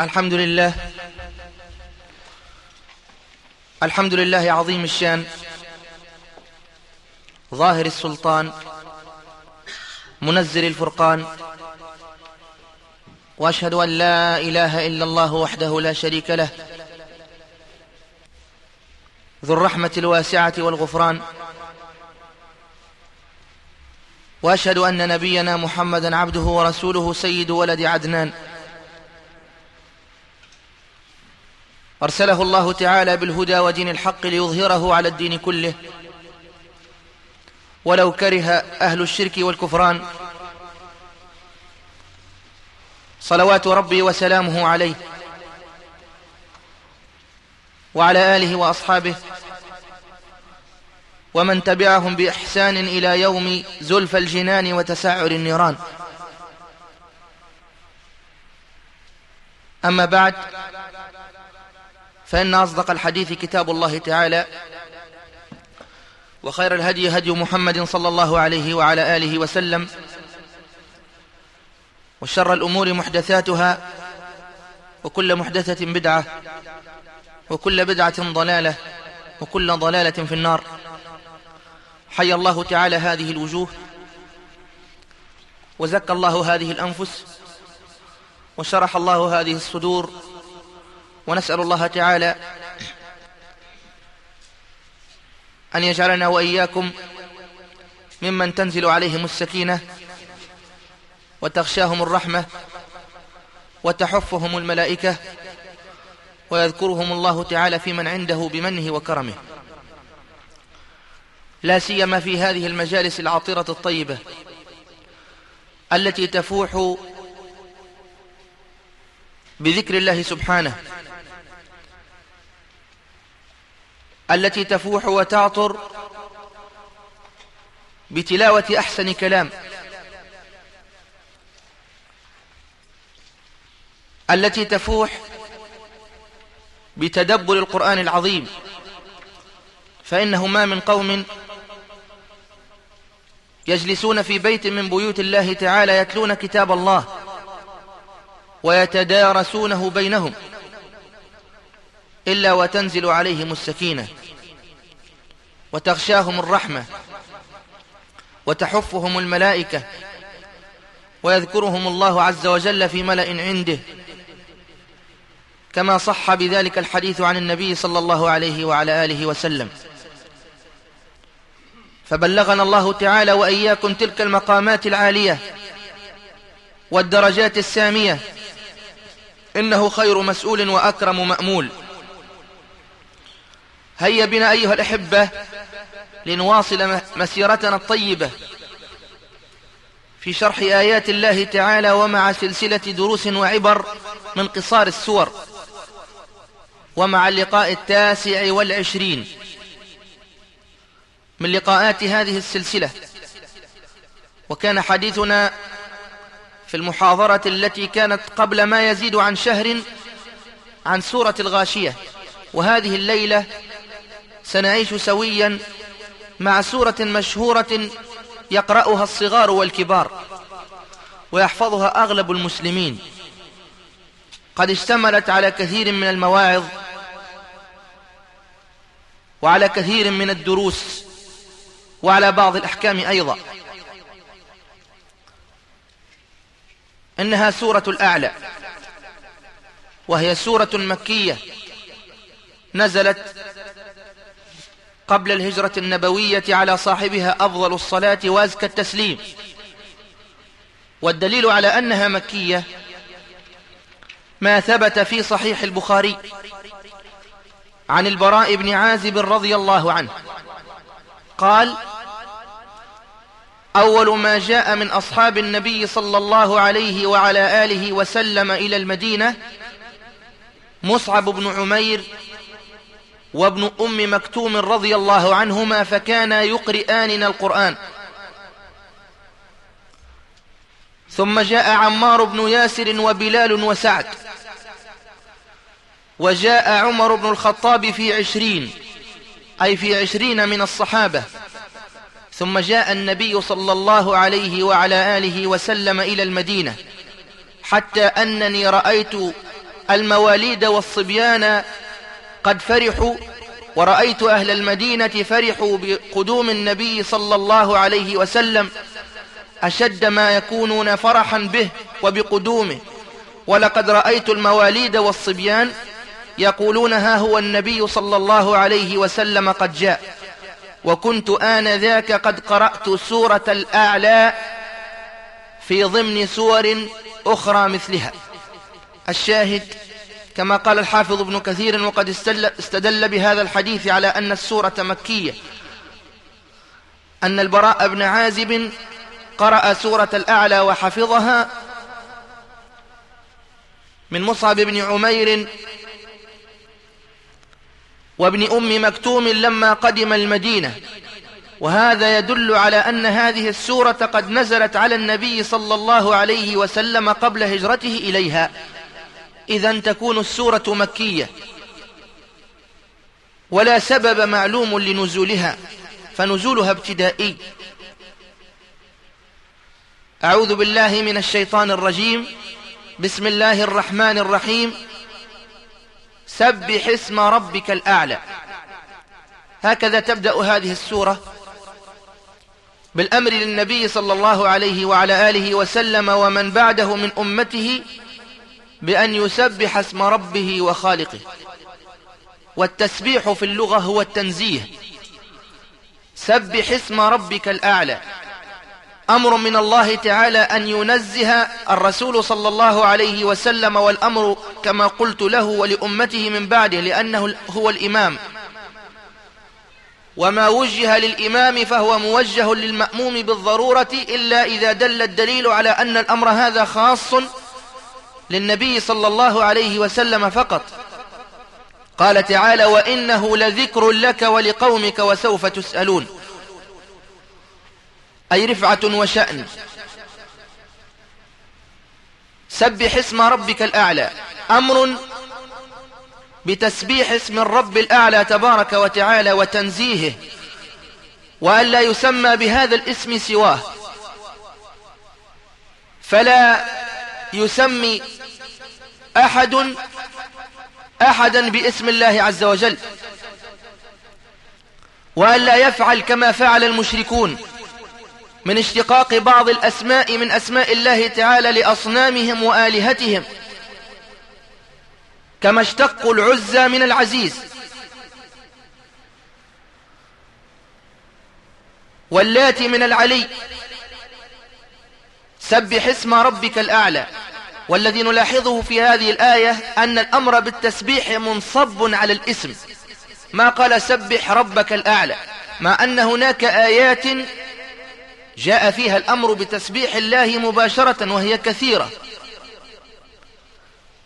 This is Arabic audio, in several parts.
الحمد لله الحمد لله عظيم الشان. ظاهر السلطان. منزل الفرقان. وأشهد أن لا إله إلا الله وحده لا شريك له. ذو الرحمة الواسعة والغفران. وأشهد أن نبينا محمدا عبده ورسوله سيد ولد عدنان. أرسله الله تعالى بالهدى ودين الحق ليظهره على الدين كله. ولو كره أهل الشرك والكفران. صلوات ربي وسلامه عليه. وعلى آله وأصحابه. ومن تبعهم بإحسان إلى يوم زلف الجنان وتسعر النيران. أما بعد فإن أصدق الحديث كتاب الله تعالى وخير الهدي هدي محمد صلى الله عليه وعلى آله وسلم وشر الأمور محدثاتها وكل محدثة بدعة وكل بدعة ضلالة وكل ضلالة في النار. حي الله تعالى هذه الوجوه وزكى الله هذه الأنفس وشرح الله هذه الصدور ونسأل الله تعالى أن يجعلنا وإياكم ممن تنزل عليهم السكينة وتغشاهم الرحمة وتحفهم الملائكة ويذكرهم الله تعالى في من عنده بمنه وكرمه. لا سيما في هذه المجالس العطرة الطيبة التي تفوح بذكر الله سبحانه التي تفوح وتعطر بتلاوة أحسن كلام. التي تفوح بتدبر القرآن العظيم. فإنه ما من قوم يجلسون في بيت من بيوت الله تعالى يتلون كتاب الله ويتدارسونه بينهم. إلا وتنزل عليهم السكينة وتغشاهم الرحمة وتحفهم الملائكة ويذكرهم الله عز وجل في ملأ عنده كما صح بذلك الحديث عن النبي صلى الله عليه وعلى آله وسلم. فبلغنا الله تعالى وإياكم تلك المقامات العالية والدرجات السامية. إنه خير مسؤول وأكرم مأمول. هيا بنا أيها الأحبة لنواصل مسيرتنا الطيبة في شرح آيات الله تعالى ومع سلسلة دروس وعبر من قصار السور ومع اللقاء التاسع والعشرين من لقاءات هذه السلسلة. وكان حديثنا في المحاضرة التي كانت قبل ما يزيد عن شهر عن سورة الغاشية. وهذه الليلة سنعيش سويا مع سورة مشهورة يقرأها الصغار والكبار ويحفظها أغلب المسلمين. قد اشتملت على كثير من المواعظ وعلى كثير من الدروس وعلى بعض الأحكام أيضا. إنها سورة الأعلى وهي سورة مكية نزلت قبل الهجرة النبوية على صاحبها أفضل الصلاة وأزكى التسليم. والدليل على أنها مكية ما ثبت في صحيح البخاري عن البراء بن عازب رضي الله عنه. قال أول ما جاء من أصحاب النبي صلى الله عليه وعلى آله وسلم إلى المدينة مصعب بن عمير وابن أم مكتوم رضي الله عنهما فكانا يقرئاننا القرآن. ثم جاء عمار بن ياسر وبلال وسعد. وجاء عمر بن الخطاب في عشرين أي في عشرين من الصحابة. ثم جاء النبي صلى الله عليه وعلى آله وسلم إلى المدينة. حتى أنني رأيت المواليد والصبيان قد فرحوا ورأيت أهل المدينة فرحوا بقدوم النبي صلى الله عليه وسلم أشد ما يكونون فرحا به وبقدومه. ولقد رأيت المواليد والصبيان يقولون ها هو النبي صلى الله عليه وسلم قد جاء وكنت آنذاك قد قرأت سورة الأعلى في ضمن سور أخرى مثلها. الشاهد كما قال الحافظ ابن كثير وقد استدل بهذا الحديث على أن السورة مكية. أن البراء بن عازب قرأ سورة الأعلى وحفظها من مصعب بن عمير وابن أم مكتوم لما قدم المدينة. وهذا يدل على أن هذه السورة قد نزلت على النبي صلى الله عليه وسلم قبل هجرته إليها. إذا تكون السورة مكية. ولا سبب معلوم لنزولها فنزولها ابتدائي. أعوذ بالله من الشيطان الرجيم. بسم الله الرحمن الرحيم. سبح اسم ربك الأعلى. هكذا تبدأ هذه السورة بالأمر للنبي صلى الله عليه وعلى آله وسلم ومن بعده من أمته بأن يسبح اسم ربه وخالقه. والتسبيح في اللغة هو التنزيه. سبح اسم ربك الأعلى. أمر من الله تعالى أن ينزه الرسول صلى الله عليه وسلم والأمر كما قلت له ولأمته من بعده لأنه هو الإمام. وما وجه للإمام فهو موجه للمأموم بالضرورة إلا إذا دل الدليل على أن الأمر هذا خاص للنبي صلى الله عليه وسلم فقط. قال تعالى وإنه لذكر لك ولقومك وسوف تسألون. أي رفعة وشأن. سبح اسم ربك الأعلى. أمر بتسبيح اسم الرب الأعلى تبارك وتعالى وتنزيهه. وأن لا يسمى بهذا الاسم سواه. فلا يسمي أحد أحدا باسم الله عز وجل. وأن لا يفعل كما فعل المشركون من اشتقاق بعض الأسماء من أسماء الله تعالى لأصنامهم وآلهتهم. كما اشتقوا العزى من العزيز. واللات من العلي. سبح اسم ربك الأعلى. والذي نلاحظه في هذه الآية أن الأمر بالتسبيح منصب على الإسم. ما قال سبح ربك الأعلى مع أن هناك آيات جاء فيها الأمر بتسبيح الله مباشرة وهي كثيرة.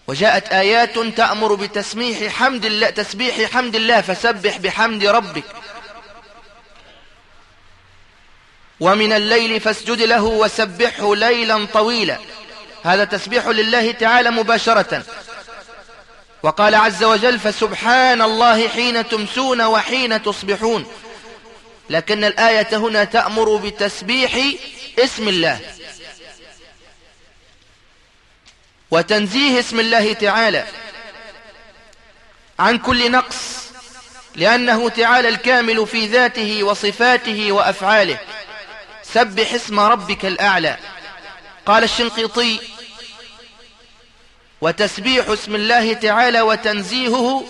وجاءت آيات تأمر بتسبيح حمد الله تسبيح حمد الله فسبح بحمد ربك. ومن الليل فاسجد له وسبحه ليلا طويلا. هذا تسبيح لله تعالى مباشرة. وقال عز وجل فسبحان الله حين تمسون وحين تصبحون. لكن الآية هنا تأمر بتسبيح اسم الله. وتنزيه اسم الله تعالى عن كل نقص لأنه تعالى الكامل في ذاته وصفاته وأفعاله. سبح اسم ربك الأعلى. قال الشنقيطي وتسبيح اسم الله تعالى وتنزيهه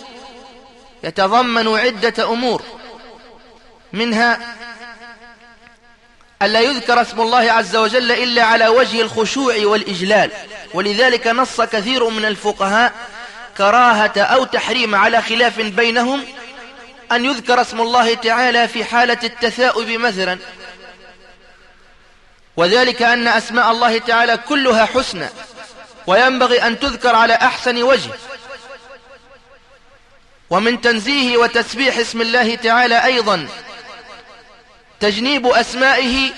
يتضمن عدة أمور منها ألا يذكر اسم الله عز وجل إلا على وجه الخشوع والإجلال ولذلك نص كثير من الفقهاء كراهة أو تحريم على خلاف بينهم أن يذكر اسم الله تعالى في حالة التثاؤب مثلا وذلك أن أسماء الله تعالى كلها حسنى وينبغي أن تذكر على أحسن وجه. ومن تنزيه وتسبيح اسم الله تعالى أيضا تجنيب أسمائه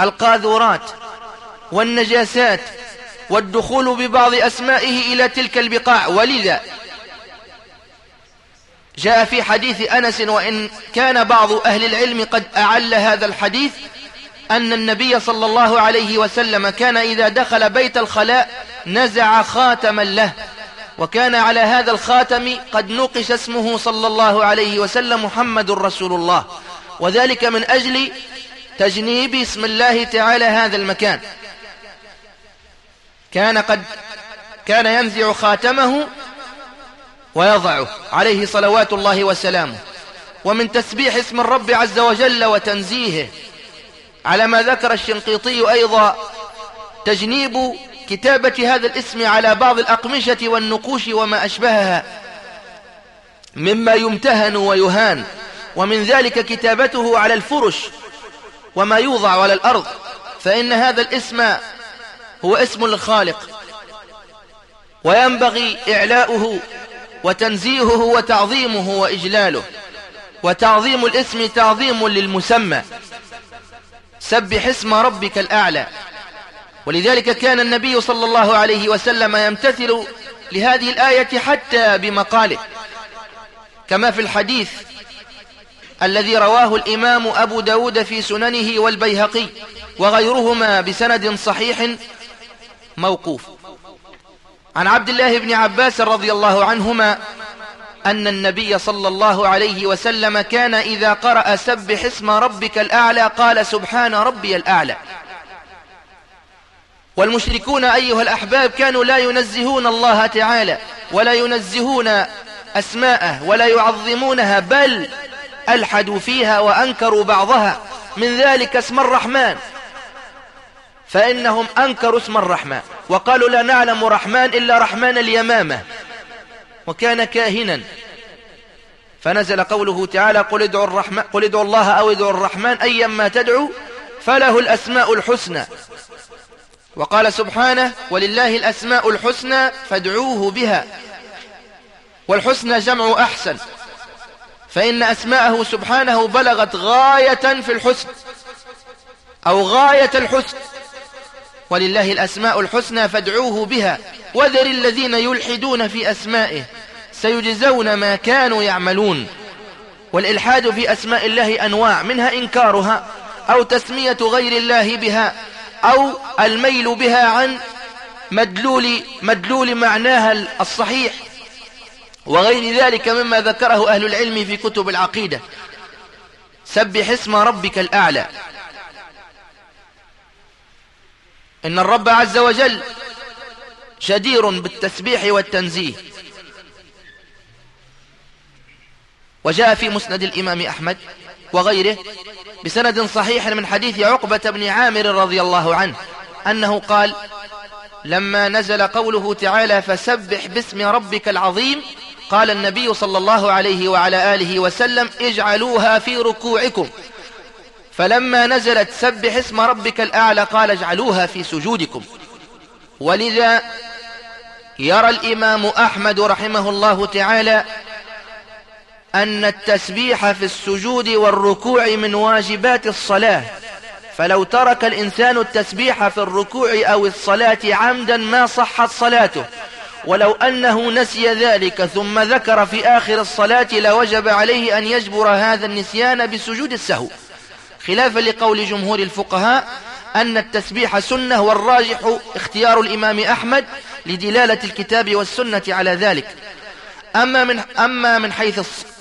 القاذورات والنجاسات والدخول ببعض أسمائه إلى تلك البقاع. ولذا جاء في حديث أنس وإن كان بعض أهل العلم قد أعل هذا الحديث أن النبي صلى الله عليه وسلم كان إذا دخل بيت الخلاء نزع خاتما له. وكان على هذا الخاتم قد نقش اسمه صلى الله عليه وسلم محمد رسول الله. وذلك من أجل تجنيب اسم الله تعالى هذا المكان. كان قد كان ينزع خاتمه ويضعه عليه صلوات الله وسلامه. ومن تسبيح اسم الرب عز وجل وتنزيهه. على ما ذكر الشنقيطي أيضا تجنيب كتابة هذا الاسم على بعض الأقمشة والنقوش وما أشبهها مما يمتهن ويهان ومن ذلك كتابته على الفرش وما يوضع على الأرض فإن هذا الاسم هو اسم الخالق وينبغي إعلاؤه وتنزيهه وتعظيمه وإجلاله وتعظيم الاسم تعظيم للمسمى. سبح اسم ربك الأعلى. ولذلك كان النبي صلى الله عليه وسلم يمتثل لهذه الآية حتى بمقاله. كما في الحديث الذي رواه الإمام أبو داود في سننه والبيهقي وغيرهما بسند صحيح موقوف. عن عبد الله بن عباس رضي الله عنهما أن النبي صلى الله عليه وسلم كان إذا قرأ سبح اسم ربك الأعلى قال سبحان ربي الأعلى. والمشركون أيها الأحباب كانوا لا ينزهون الله تعالى ولا ينزهون أسماءه ولا يعظمونها بل ألحدوا فيها وأنكروا بعضها. من ذلك اسم الرحمن. فإنهم أنكروا اسم الرحمن. وقالوا لا نعلم رحمن إلا رحمن اليمامة. وكان كاهنا. فنزل قوله تعالى قل ادعوا, الرحمن قل ادعوا الله أو ادعوا الرحمن أيما تدعوا فله الأسماء الحسنى. وقال سبحانه ولله الأسماء الحسنى فادعوه بها والحسنى جمع أحسن فإن أسماءه سبحانه بلغت غاية في الحسن أو غاية الحسن. ولله الأسماء الحسنى فادعوه بها وذر الذين يلحدون في أسمائه سيجزون ما كانوا يعملون والإلحاد في أسماء الله أنواع منها إنكارها أو تسمية غير الله بها أو الميل بها عن مدلول, مدلول معناها الصحيح وغير ذلك مما ذكره أهل العلم في كتب العقيدة سبح اسم ربك الأعلى إن الرب عز وجل شدير بالتسبيح والتنزيه. وجاء في مسند الإمام أحمد وغيره بسند صحيح من حديث عقبة بن عامر رضي الله عنه أنه قال لما نزل قوله تعالى فسبح باسم ربك العظيم قال النبي صلى الله عليه وعلى آله وسلم اجعلوها في ركوعكم فلما نزلت سبح اسم ربك الأعلى قال اجعلوها في سجودكم. ولذا يرى الإمام أحمد رحمه الله تعالى أن التسبيح في السجود والركوع من واجبات الصلاة. فلو ترك الإنسان التسبيح في الركوع أو الصلاة عمدا ما صحت صلاته. ولو أنه نسي ذلك ثم ذكر في آخر الصلاة لوجب عليه أن يجبر هذا النسيان بسجود السهو. خلافا لقول جمهور الفقهاء أن التسبيح سنة والراجح اختيار الإمام أحمد لدلالة الكتاب والسنة على ذلك. أما من, أما من حيث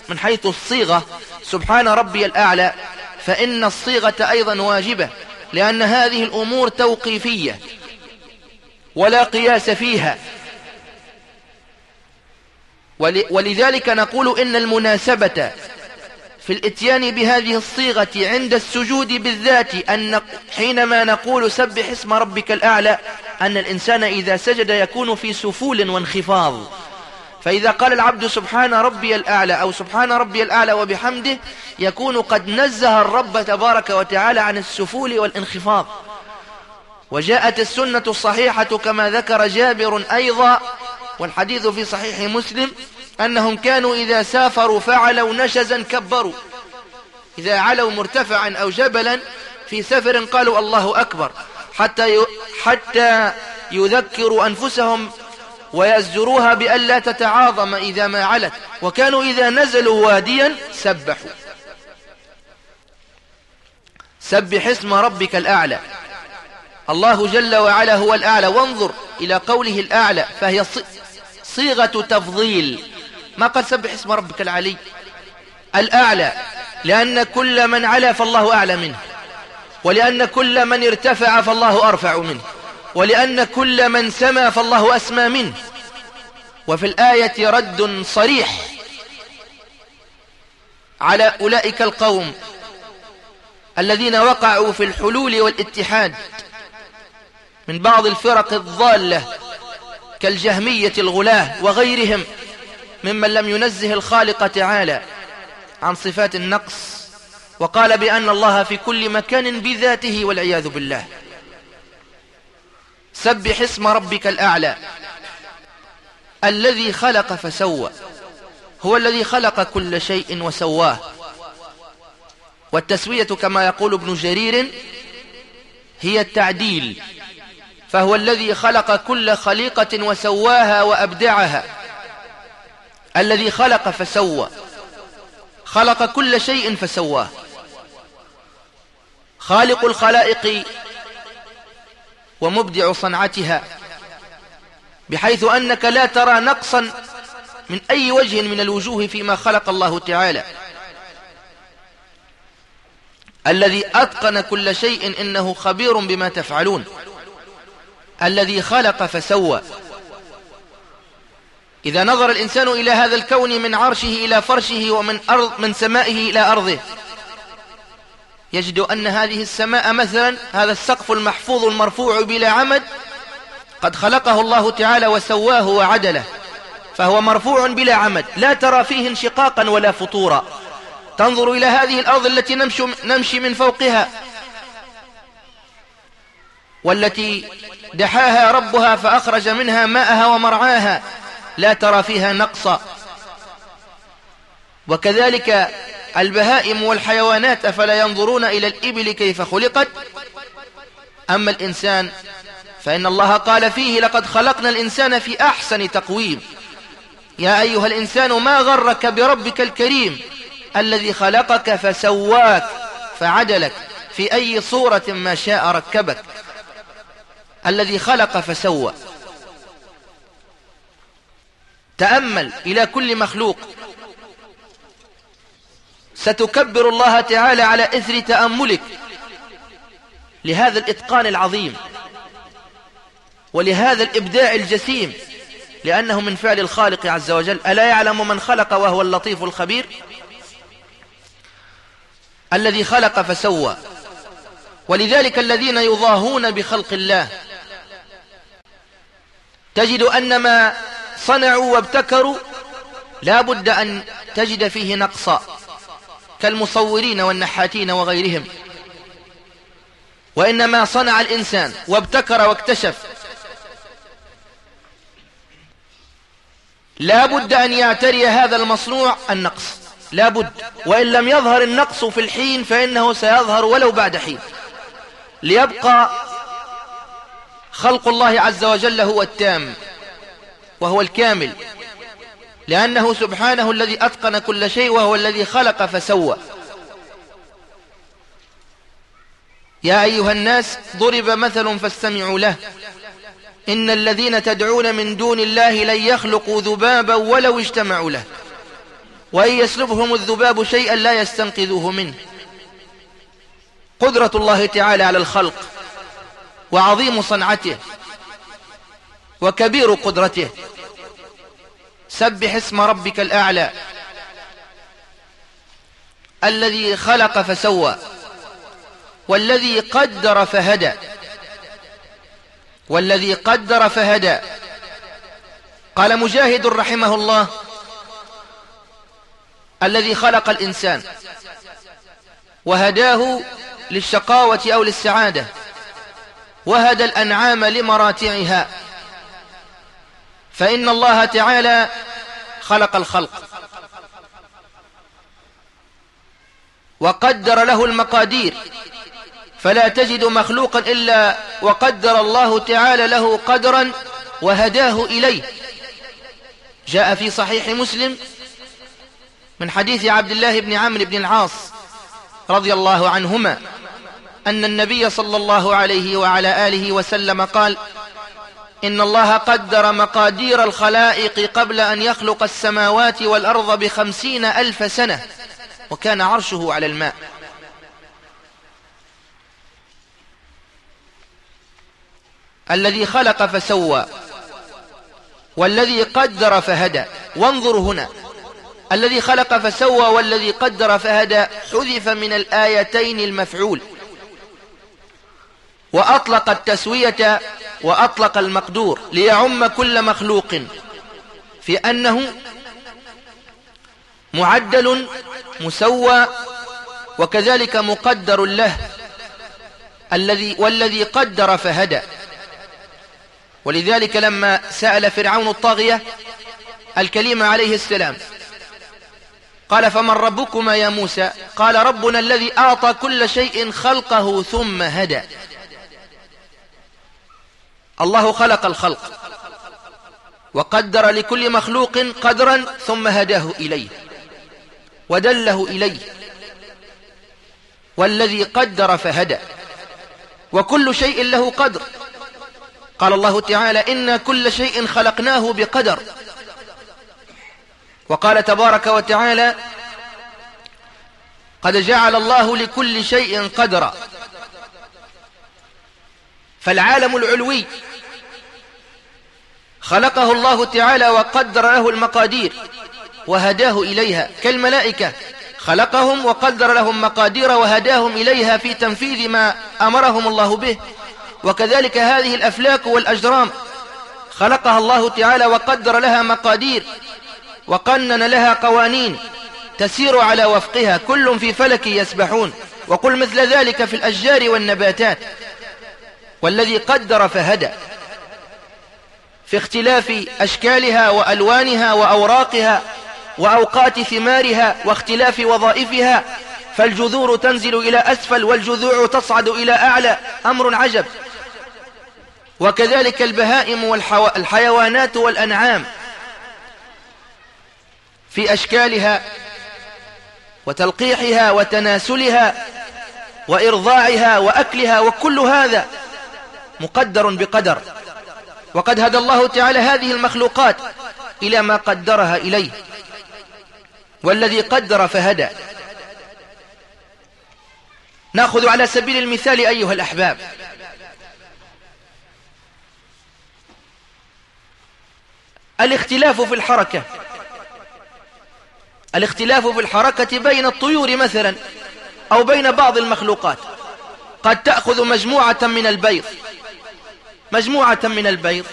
من حيث الصيغة سبحان ربي الأعلى فإن الصيغة أيضا واجبة لأن هذه الأمور توقيفية ولا قياس فيها. ولذلك نقول إن المناسبة في الإتيان بهذه الصيغة عند السجود بالذات أن حينما نقول سبح اسم ربك الأعلى أن الإنسان إذا سجد يكون في سفول وانخفاض. فإذا قال العبد سبحان ربي الأعلى أو سبحان ربي الأعلى وبحمده يكون قد نزه الرب تبارك وتعالى عن السفول والانخفاض. وجاءت السنة الصحيحة كما ذكر جابر أيضا والحديث في صحيح مسلم أنهم كانوا إذا سافروا فعلوا نشزا كبروا. إذا علوا مرتفعا أو جبلا في سفر قالوا الله أكبر. حتى حتى يذكروا أنفسهم ويزجروها بألا تتعاظم إذا ما علت. وكانوا إذا نزلوا واديا سبحوا. سبح اسم ربك الأعلى. الله جل وعلا هو الأعلى. وانظر إلى قوله الأعلى فهي صيغة تفضيل. ما قال سبح اسم ربك العلي. الأعلى. لأن كل من علا فالله أعلى منه. ولأن كل من ارتفع فالله أرفع منه. ولأن كل من سمى فالله أسمى منه. وفي الآية رد صريح. على أولئك القوم الذين وقعوا في الحلول والاتحاد من بعض الفرق الضالة كالجهمية الغلاة وغيرهم. ممن لم ينزه الخالق تعالى عن صفات النقص وقال بأن الله في كل مكان بذاته والعياذ بالله. سبح اسم ربك الأعلى. الذي خلق فسوى. هو الذي خلق كل شيء وسواه. والتسوية كما يقول ابن جرير هي التعديل. فهو الذي خلق كل خليقة وسواها وأبدعها. الذي خلق فسوى. خلق كل شيء فسواه. خالق الخلائق ومبدع صنعتها بحيث أنك لا ترى نقصا من أي وجه من الوجوه فيما خلق الله تعالى. الذي أتقن كل شيء إنه خبير بما تفعلون. الذي خلق فسوى. إذا نظر الإنسان إلى هذا الكون من عرشه إلى فرشه ومن أرض من سمائه إلى أرضه يجد أن هذه السماء مثلا هذا السقف المحفوظ المرفوع بلا عمد قد خلقه الله تعالى وسواه وعدله فهو مرفوع بلا عمد لا ترى فيه انشقاقا ولا فطورا. تنظر إلى هذه الأرض التي نمشي, من فوقها والتي دحاها ربها فأخرج منها ماءها ومرعاها لا ترى فيها نقصا وكذلك البهائم والحيوانات أفلا ينظرون إلى الإبل كيف خلقت؟ أما الإنسان فإن الله قال فيه لقد خلقنا الإنسان في أحسن تقويم. يا أيها الإنسان ما غرك بربك الكريم الذي خلقك فسواك فعدلك في أي صورة ما شاء ركبك. الذي خلق فسوى. تأمل إلى كل مخلوق. ستكبر الله تعالى على إثر تأملك لهذا الإتقان العظيم ولهذا الإبداع الجسيم لأنه من فعل الخالق عز وجل. ألا يعلم من خلق وهو اللطيف الخبير؟ الذي خلق فسوى. ولذلك الذين يضاهون بخلق الله تجد أن ما صنعوا وابتكروا لا بد أن تجد فيه نقصا كالمصورين والنحاتين وغيرهم. وإنما صنع الإنسان وابتكر واكتشف. لا بد أن يعتري هذا المصنوع النقص. لا بد. وإن لم يظهر النقص في الحين فإنه سيظهر ولو بعد حين. ليبقى خلق الله عز وجل هو التام. وهو الكامل لأنه سبحانه الذي أتقن كل شيء وهو الذي خلق فسوى. يا أيها الناس ضرب مثل فاستمعوا له. إن الذين تدعون من دون الله لن يخلقوا ذبابا ولو اجتمعوا له. وإن يسلبهم الذباب شيئا لا يستنقذوه منه. قدرة الله تعالى على الخلق وعظيم صنعته وكبير قدرته. سبح اسم ربك الأعلى. الذي خلق فسوى والذي قدر فهدى والذي قدر فهدى. قال مجاهد رحمه الله الذي خلق الإنسان وهداه للشقاوة أو للسعادة وهدى الأنعام لمراتعها. فإن الله تعالى خلق الخلق وقدر له المقادير فلا تجد مخلوقا إلا وقدر الله تعالى له قدرا وهداه إليه. جاء في صحيح مسلم من حديث عبد الله بن عمرو بن العاص رضي الله عنهما أن النبي صلى الله عليه وعلى آله وسلم قال إن الله قدر مقادير الخلائق قبل أن يخلق السماوات والأرض بخمسين ألف سنة وكان عرشه على الماء. الذي خلق فسوى والذي قدر فهدى. وانظروا هنا. الذي خلق فسوى والذي قدر فهدى حذف من الآيتين المفعول. وأطلق التسوية وأطلق المقدور ليعم كل مخلوق في أنه معدل مسوى وكذلك مقدر له الذي والذي قدر فهدى. ولذلك لما سأل فرعون الطاغية الكليم عليه السلام قال فمن ربكما يا موسى؟ قال ربنا الذي أعطى كل شيء خلقه ثم هدى. الله خلق الخلق وقدر لكل مخلوق قدرا ثم هداه إليه ودله إليه والذي قدر فهدى وكل شيء له قدر قال الله تعالى إن كل شيء خلقناه بقدر وقال تبارك وتعالى قد جعل الله لكل شيء قدرا فالعالم العلوي خلقه الله تعالى وقدر له المقادير وهداه إليها. كالملائكة خلقهم وقدر لهم مقادير وهداهم إليها في تنفيذ ما أمرهم الله به. وكذلك هذه الأفلاك والأجرام خلقها الله تعالى وقدر لها مقادير وقنن لها قوانين تسير على وفقها. كل في فلك يسبحون. وقل مثل ذلك في الأشجار والنباتات. والذي قدر فهدى. في اختلاف أشكالها وألوانها وأوراقها وأوقات ثمارها واختلاف وظائفها فالجذور تنزل إلى أسفل والجذوع تصعد إلى أعلى أمر عجب. وكذلك البهائم والحيوانات والأنعام في أشكالها وتلقيحها وتناسلها وإرضاعها وأكلها وكل هذا مقدر بقدر. وقد هدى الله تعالى هذه المخلوقات إلى ما قدرها إليه. والذي قدر فهدى. نأخذ على سبيل المثال أيها الأحباب. الاختلاف في الحركة. الاختلاف في الحركة بين الطيور مثلا أو بين بعض المخلوقات. قد تأخذ مجموعة من البيض. مجموعة من البيض.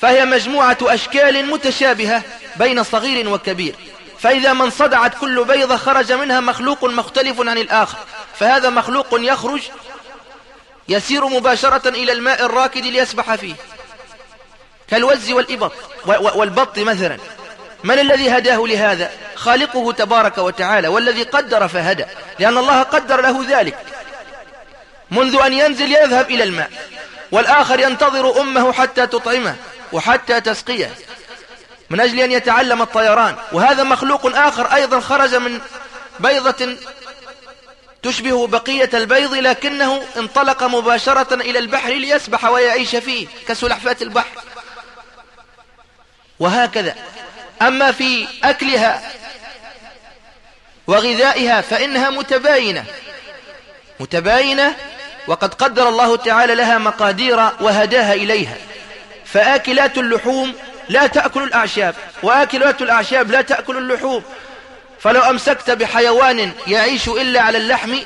فهي مجموعة أشكال متشابهة بين صغير وكبير. فإذا من صدعت كل بيضة خرج منها مخلوق مختلف عن الآخر. فهذا مخلوق يخرج يسير مباشرة إلى الماء الراكد ليسبح فيه. كالوز والإبط والبط مثلا. من الذي هداه لهذا؟ خالقه تبارك وتعالى والذي قدر فهدى. لأن الله قدر له ذلك. منذ أن ينزل يذهب إلى الماء والآخر ينتظر أمه حتى تطعمه وحتى تسقيه من أجل أن يتعلم الطيران. وهذا مخلوق آخر أيضا خرج من بيضة تشبه بقية البيض لكنه انطلق مباشرة إلى البحر ليسبح ويعيش فيه كسلحفاة البحر. وهكذا. أما في أكلها وغذائها فإنها متباينة متباينة وقد قدر الله تعالى لها مقادير وهداها إليها. فآكلات اللحوم لا تأكل الأعشاب وآكلات الأعشاب لا تأكل اللحوم. فلو أمسكت بحيوان يعيش إلا على اللحم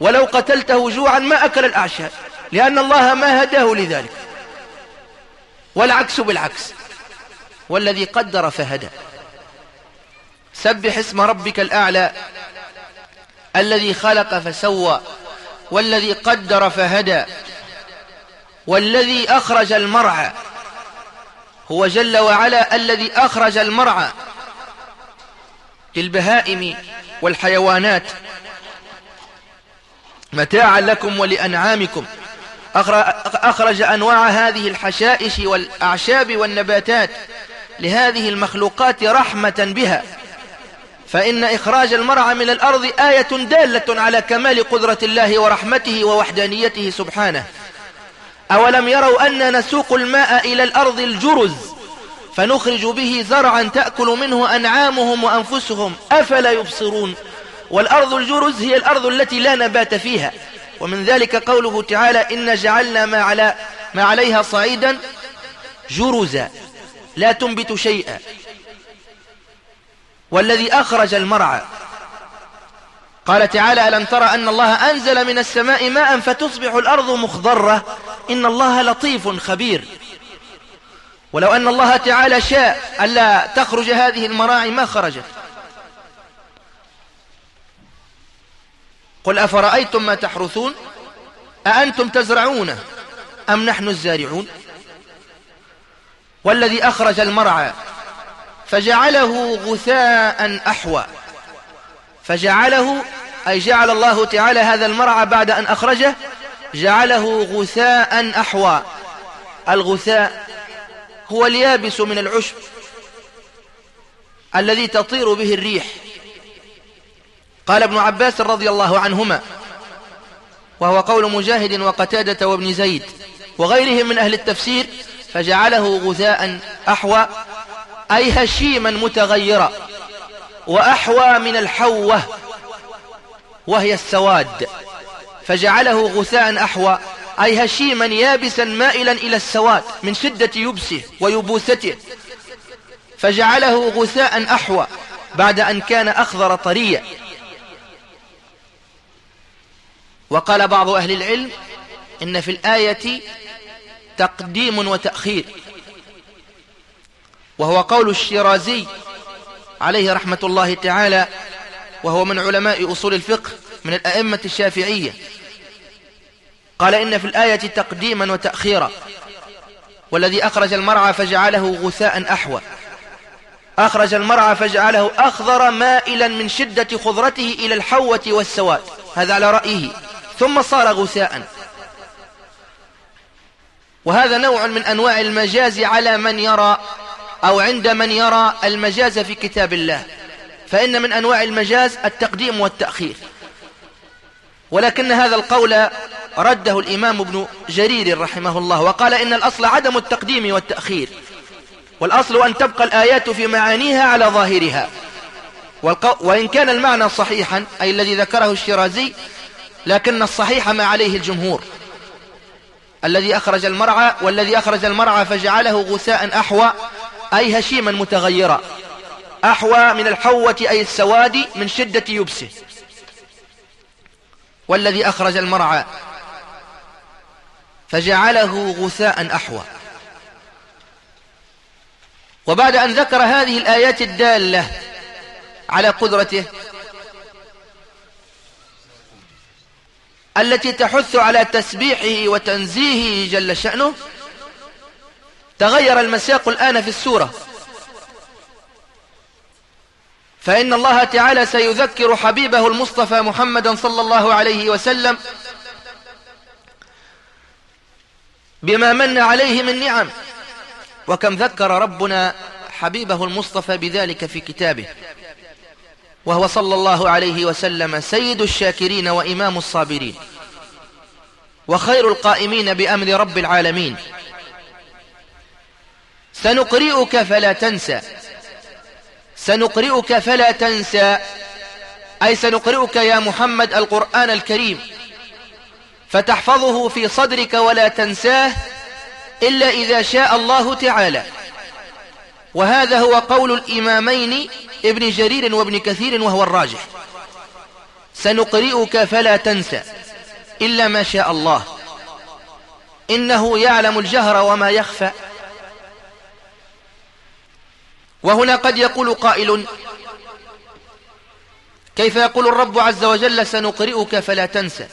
ولو قتلته جوعا ما أكل الأعشاب لأن الله ما هداه لذلك. والعكس بالعكس. والذي قدر فهدى. سبح اسم ربك الأعلى الذي خلق فسوى. والذي قدر فهدى والذي أخرج المرعى. هو جل وعلا الذي أخرج المرعى للبهائم والحيوانات. متاعا لكم ولأنعامكم. أخرج أنواع هذه الحشائش والأعشاب والنباتات لهذه المخلوقات رحمة بها. فإن إخراج المرعى من الأرض آية دالة على كمال قدرة الله ورحمته ووحدانيته سبحانه. أولم يروا أن نسوق الماء إلى الأرض الجرز فنخرج به زرعا تأكل منه أنعامهم وأنفسهم. أفلا يبصرون؟ والأرض الجرز هي الأرض التي لا نبات فيها. ومن ذلك قوله تعالى إن جعلنا ما, على ما عليها صعيدا جرزا. لا تنبت شيئا. والذي أخرج المرعى قال تعالى ألم ترى أن الله أنزل من السماء ماء فتصبح الأرض مخضرة؟ إن الله لطيف خبير. ولو أن الله تعالى شاء ألا تخرج هذه المراعي ما خرجت. قل أفرأيتم ما تحرثون؟ أأنتم تزرعونه أم نحن الزارعون؟ والذي أخرج المرعى فجعله غثاء أحوى. فجعله أي جعل الله تعالى هذا المرعى بعد أن أخرجه جعله غثاء أحوى. الغثاء هو اليابس من العشب الذي تطير به الريح. قال ابن عباس رضي الله عنهما وهو قول مجاهد وقتادة وابن زيد وغيرهم من أهل التفسير فجعله غثاء أحوى. أي هشيما متغيرا وأحوى من الحوة وهي السواد. فجعله غثاء أحوى أي هشيما يابسا مائلا إلى السواد من شدة يبسه ويبوسته فجعله غثاء أحوى بعد أن كان أخضر طريا وقال بعض أهل العلم إن في الآية تقديم وتأخير. وهو قول الشيرازي عليه رحمة الله تعالى وهو من علماء أصول الفقه من الأئمة الشافعية. قال إن في الآية تقديما وتأخيرا والذي أخرج المرعى فجعله غثاء أحوى. أخرج المرعى فجعله أخضر مائلا من شدة خضرته إلى الحوة والسواد. هذا على رأيه. ثم صار غثاء وهذا نوع من أنواع المجاز على من يرى أو عند من يرى المجاز في كتاب الله فإن من أنواع المجاز التقديم والتأخير. ولكن هذا القول رده الإمام ابن جرير رحمه الله وقال إن الأصل عدم التقديم والتأخير والأصل أن تبقى الآيات في معانيها على ظاهرها. وإن كان المعنى صحيحا أي الذي ذكره الشيرازي لكن الصحيح ما عليه الجمهور. الذي أخرج المرعى والذي أخرج المرعى فجعله غثاء أحوى أي هشيما متغيرا. أحوى من الحوة أي السواد من شدة يبسه. والذي أخرج المرعى. فجعله غثاء أحوى. وبعد أن ذكر هذه الآيات الدالة على قدرته التي تحث على تسبيحه وتنزيهه جل شأنه تغير المساق الآن في السورة. فإن الله تعالى سيذكر حبيبه المصطفى محمدا صلى الله عليه وسلم بما من عليه من نعم وكم ذكر ربنا حبيبه المصطفى بذلك في كتابه وهو صلى الله عليه وسلم سيد الشاكرين وإمام الصابرين وخير القائمين بأمر رب العالمين. سنقرئك فلا تنسى. سنقرئك فلا تنسى. أي سنقرئك يا محمد القرآن الكريم. فتحفظه في صدرك ولا تنساه إلا إذا شاء الله تعالى. وهذا هو قول الإمامين ابن جرير وابن كثير وهو الراجح. سنقرئك فلا تنسى إلا ما شاء الله. إنه يعلم الجهر وما يخفى. وهنا قد يقول قائل كيف يقول الرب عز وجل سنقرئك فلا تنسى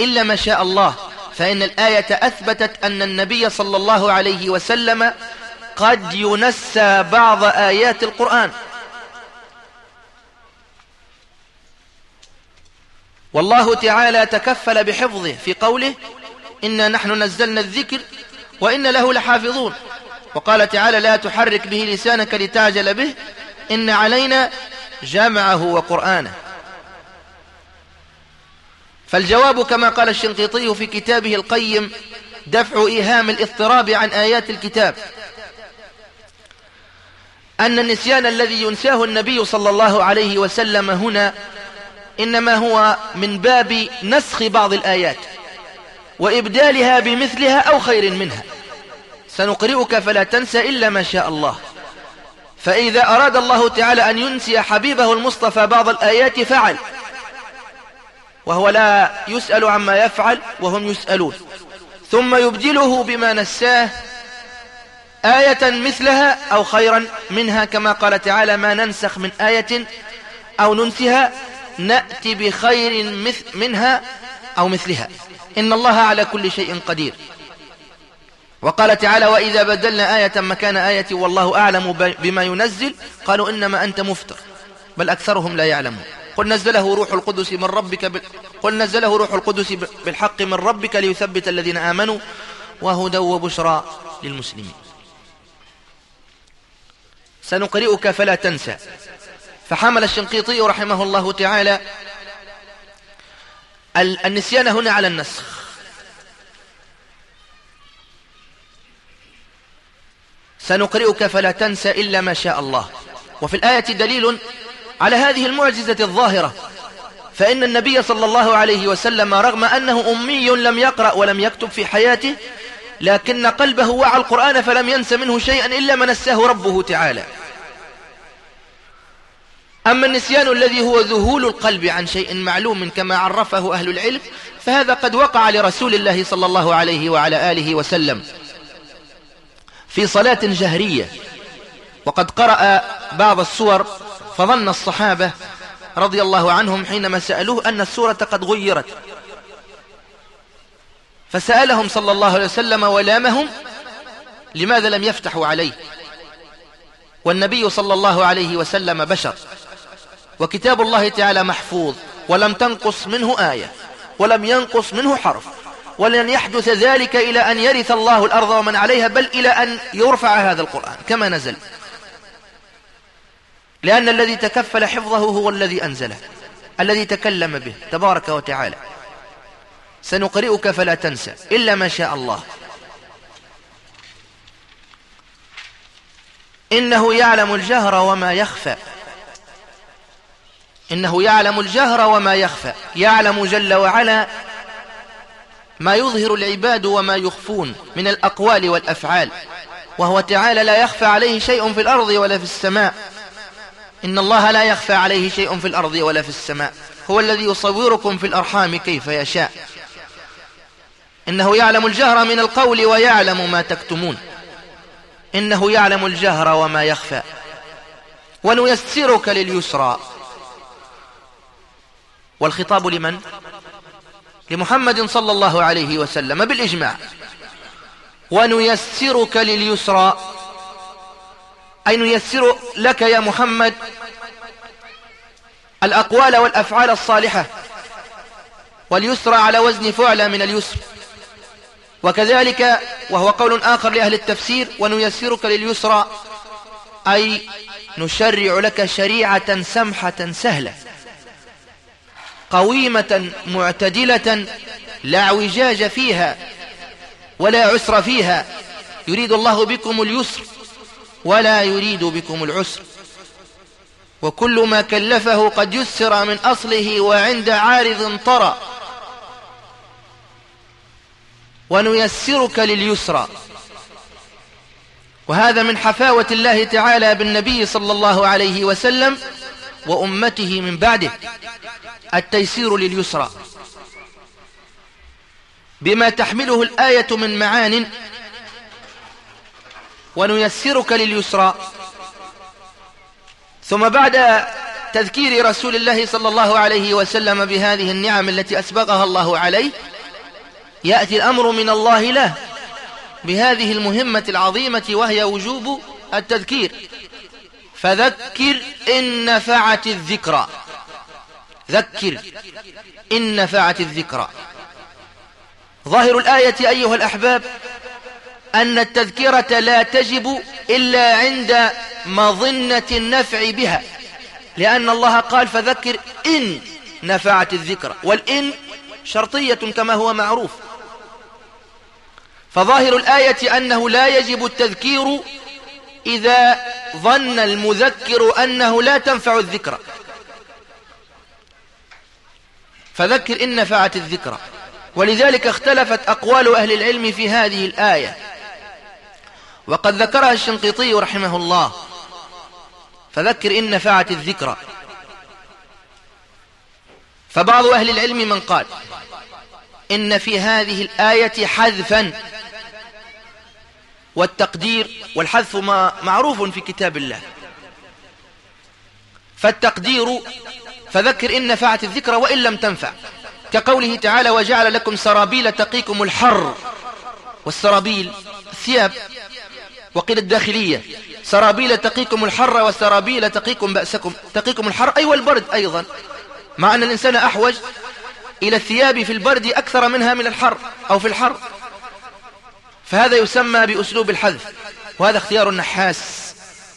إلا ما شاء الله. فإن الآية أثبتت أن النبي صلى الله عليه وسلم قد ينسى بعض آيات القرآن. والله تعالى تكفل بحفظه في قوله إنا نحن نزلنا الذكر وإن له لحافظون. وقال تعالى لا تحرك به لسانك لتعجل به. إن علينا جمعه وقرآنه. فالجواب كما قال الشنقيطي في كتابه القيم دفع إيهام الاضطراب عن آيات الكتاب. أن النسيان الذي ينساه النبي صلى الله عليه وسلم هنا إنما هو من باب نسخ بعض الآيات وإبدالها بمثلها أو خير منها. سنقرئك فلا تنسى إلا ما شاء الله. فإذا أراد الله تعالى أن ينسي حبيبه المصطفى بعض الآيات فعل. وهو لا يسأل عما يفعل وهم يسألون. ثم يبدله بما نساه آية مثلها أو خيرا منها كما قال تعالى ما ننسخ من آية أو ننسها نأتي بخير مثل منها أو مثلها. إن الله على كل شيء قدير. وقال تعالى وإذا بدلنا آية مكان آية والله أعلم بما ينزل قالوا إنما أنت مفتر بل أكثرهم لا يعلمون قل نزله روح القدس من ربك. قل نزله روح القدس بالحق من ربك ليثبت الذين آمنوا وهدى وبشرى للمسلمين سنقرئك فلا تنسى فحمل الشنقيطي رحمه الله تعالى النسيان هنا على النسخ سنقرئك فلا تنسى إلا ما شاء الله. وفي الآية دليل على هذه المعجزة الظاهرة فإن النبي صلى الله عليه وسلم رغم أنه أمي لم يقرأ ولم يكتب في حياته لكن قلبه وعى القرآن فلم ينس منه شيئا إلا ما نساه ربه تعالى. أما النسيان الذي هو ذهول القلب عن شيء معلوم كما عرفه أهل العلم فهذا قد وقع لرسول الله صلى الله عليه وعلى آله وسلم. في صلاة جهرية. وقد قرأ بعض السور فظن الصحابة رضي الله عنهم حينما سألوه أن السورة قد غيرت. فسألهم صلى الله عليه وسلم ولامهم لماذا لم يفتحوا عليه؟ والنبي صلى الله عليه وسلم بشر. وكتاب الله تعالى محفوظ ولم تنقص منه آية ولم ينقص منه حرف. ولن يحدث ذلك إلى أن يرث الله الأرض ومن عليها بل إلى أن يرفع هذا القرآن كما نزل. لأن الذي تكفل حفظه هو الذي أنزله الذي تكلم به تبارك وتعالى. سنقرئك فلا تنسى إلا ما شاء الله. إنه يعلم الجهر وما يخفى. إنه يعلم الجهر وما يخفى. يعلم جل وعلا ما يظهر العباد وما يخفون من الأقوال والأفعال. وهو تعالى لا يخفى عليه شيء في الأرض ولا في السماء. إن الله لا يخفى عليه شيء في الأرض ولا في السماء. هو الذي يصوركم في الأرحام كيف يشاء. إنه يعلم الجهر من القول ويعلم ما تكتمون. إنه يعلم الجهر وما يخفى. ونيسرك لليسرى. والخطاب لمن؟ لمحمد صلى الله عليه وسلم بالإجماع. ونيسرك لليسرى. أي نيسر لك يا محمد الأقوال والأفعال الصالحة. واليسرى على وزن فعلى من اليسر. وكذلك وهو قول آخر لأهل التفسير ونيسرك لليسرى. أي نشرع لك شريعة سمحة سهلة. قويمة معتدلة لا اعوجاج فيها ولا عسر فيها. يريد الله بكم اليسر ولا يريد بكم العسر. وكل ما كلفه قد يسر من أصله وعند عارض طرى ونيسرك لليسرى وهذا من حفاوة الله تعالى بالنبي صلى الله عليه وسلم وأمته من بعده. التيسير لليسرى. بما تحمله الآية من معان ونيسرك لليسرى. ثم بعد تذكير رسول الله صلى الله عليه وسلم بهذه النعم التي أسبقها الله عليه يأتي الأمر من الله له بهذه المهمة العظيمة وهي وجوب التذكير. فذكر إن نفعت الذكرى. ذكر إن نفعت الذكرى. ظاهر الآية أيها الأحباب أن التذكرة لا تجب إلا عند مظنة النفع بها لأن الله قال فذكر إن نفعت الذكرى والإن شرطية كما هو معروف. فظاهر الآية أنه لا يجب التذكير إذا ظن المذكر أنه لا تنفع الذكرى. فذكر إن نفعت الذكرى. ولذلك اختلفت أقوال أهل العلم في هذه الآية. وقد ذكرها الشنقيطي رحمه الله. فذكر إن نفعت الذكرى. فبعض أهل العلم من قال إن في هذه الآية حذفا والتقدير والحذف ما معروف في كتاب الله. فالتقدير فذكر إن نفعت الذكرى وإن لم تنفع. كقوله تعالى وجعل لكم سرابيل تقيكم الحر. والسرابيل الثياب وقيل الداخلية سرابيل تقيكم الحر والسرابيل تقيكم بأسكم تقيكم الحر أي والبرد أيضا. مع أن الإنسان أحوج إلى الثياب في البرد أكثر منها من الحر أو في الحر. فهذا يسمى بأسلوب الحذف. وهذا اختيار النحاس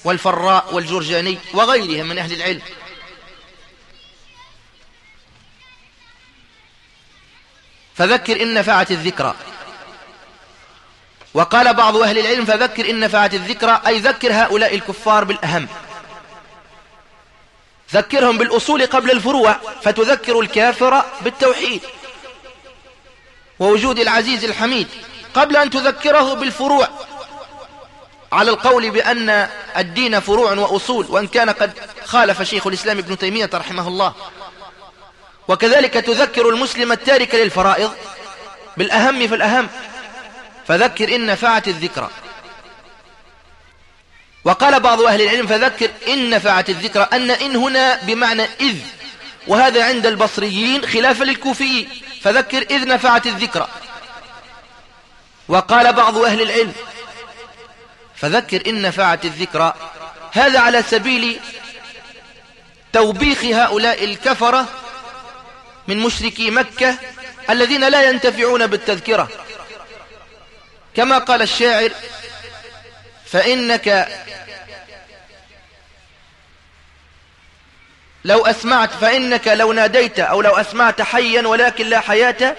والفراء والجرجاني وغيرهم من أهل العلم. فذكر إن نفعت الذكرى. وقال بعض أهل العلم فذكر إن نفعت الذكرى أي ذكر هؤلاء الكفار بالأهم. ذكرهم بالأصول قبل الفروع فتذكر الكافر بالتوحيد ووجود العزيز الحميد قبل أن تذكره بالفروع. على القول بأن الدين فروع وأصول وأن كان قد خالف شيخ الإسلام ابن تيمية رحمه الله. وكذلك تذكر المسلم التارك للفرائض بالأهم فالأهم. فذكر إن نفعت الذكرى. وقال بعض أهل العلم فذكر إن نفعت الذكرى أن إن هنا بمعنى إذ. وهذا عند البصريين خلافا للكوفيين. فذكر إذ نفعت الذكرى. وقال بعض أهل العلم فذكر إن نفعت الذكرى. هذا على سبيل توبيخ هؤلاء الكفرة من مشركي مكة الذين لا ينتفعون بالتذكرة. كما قال الشاعر فإنك لو أسمعت فإنك لو ناديت أو لو أسمعت حيا ولكن لا حياة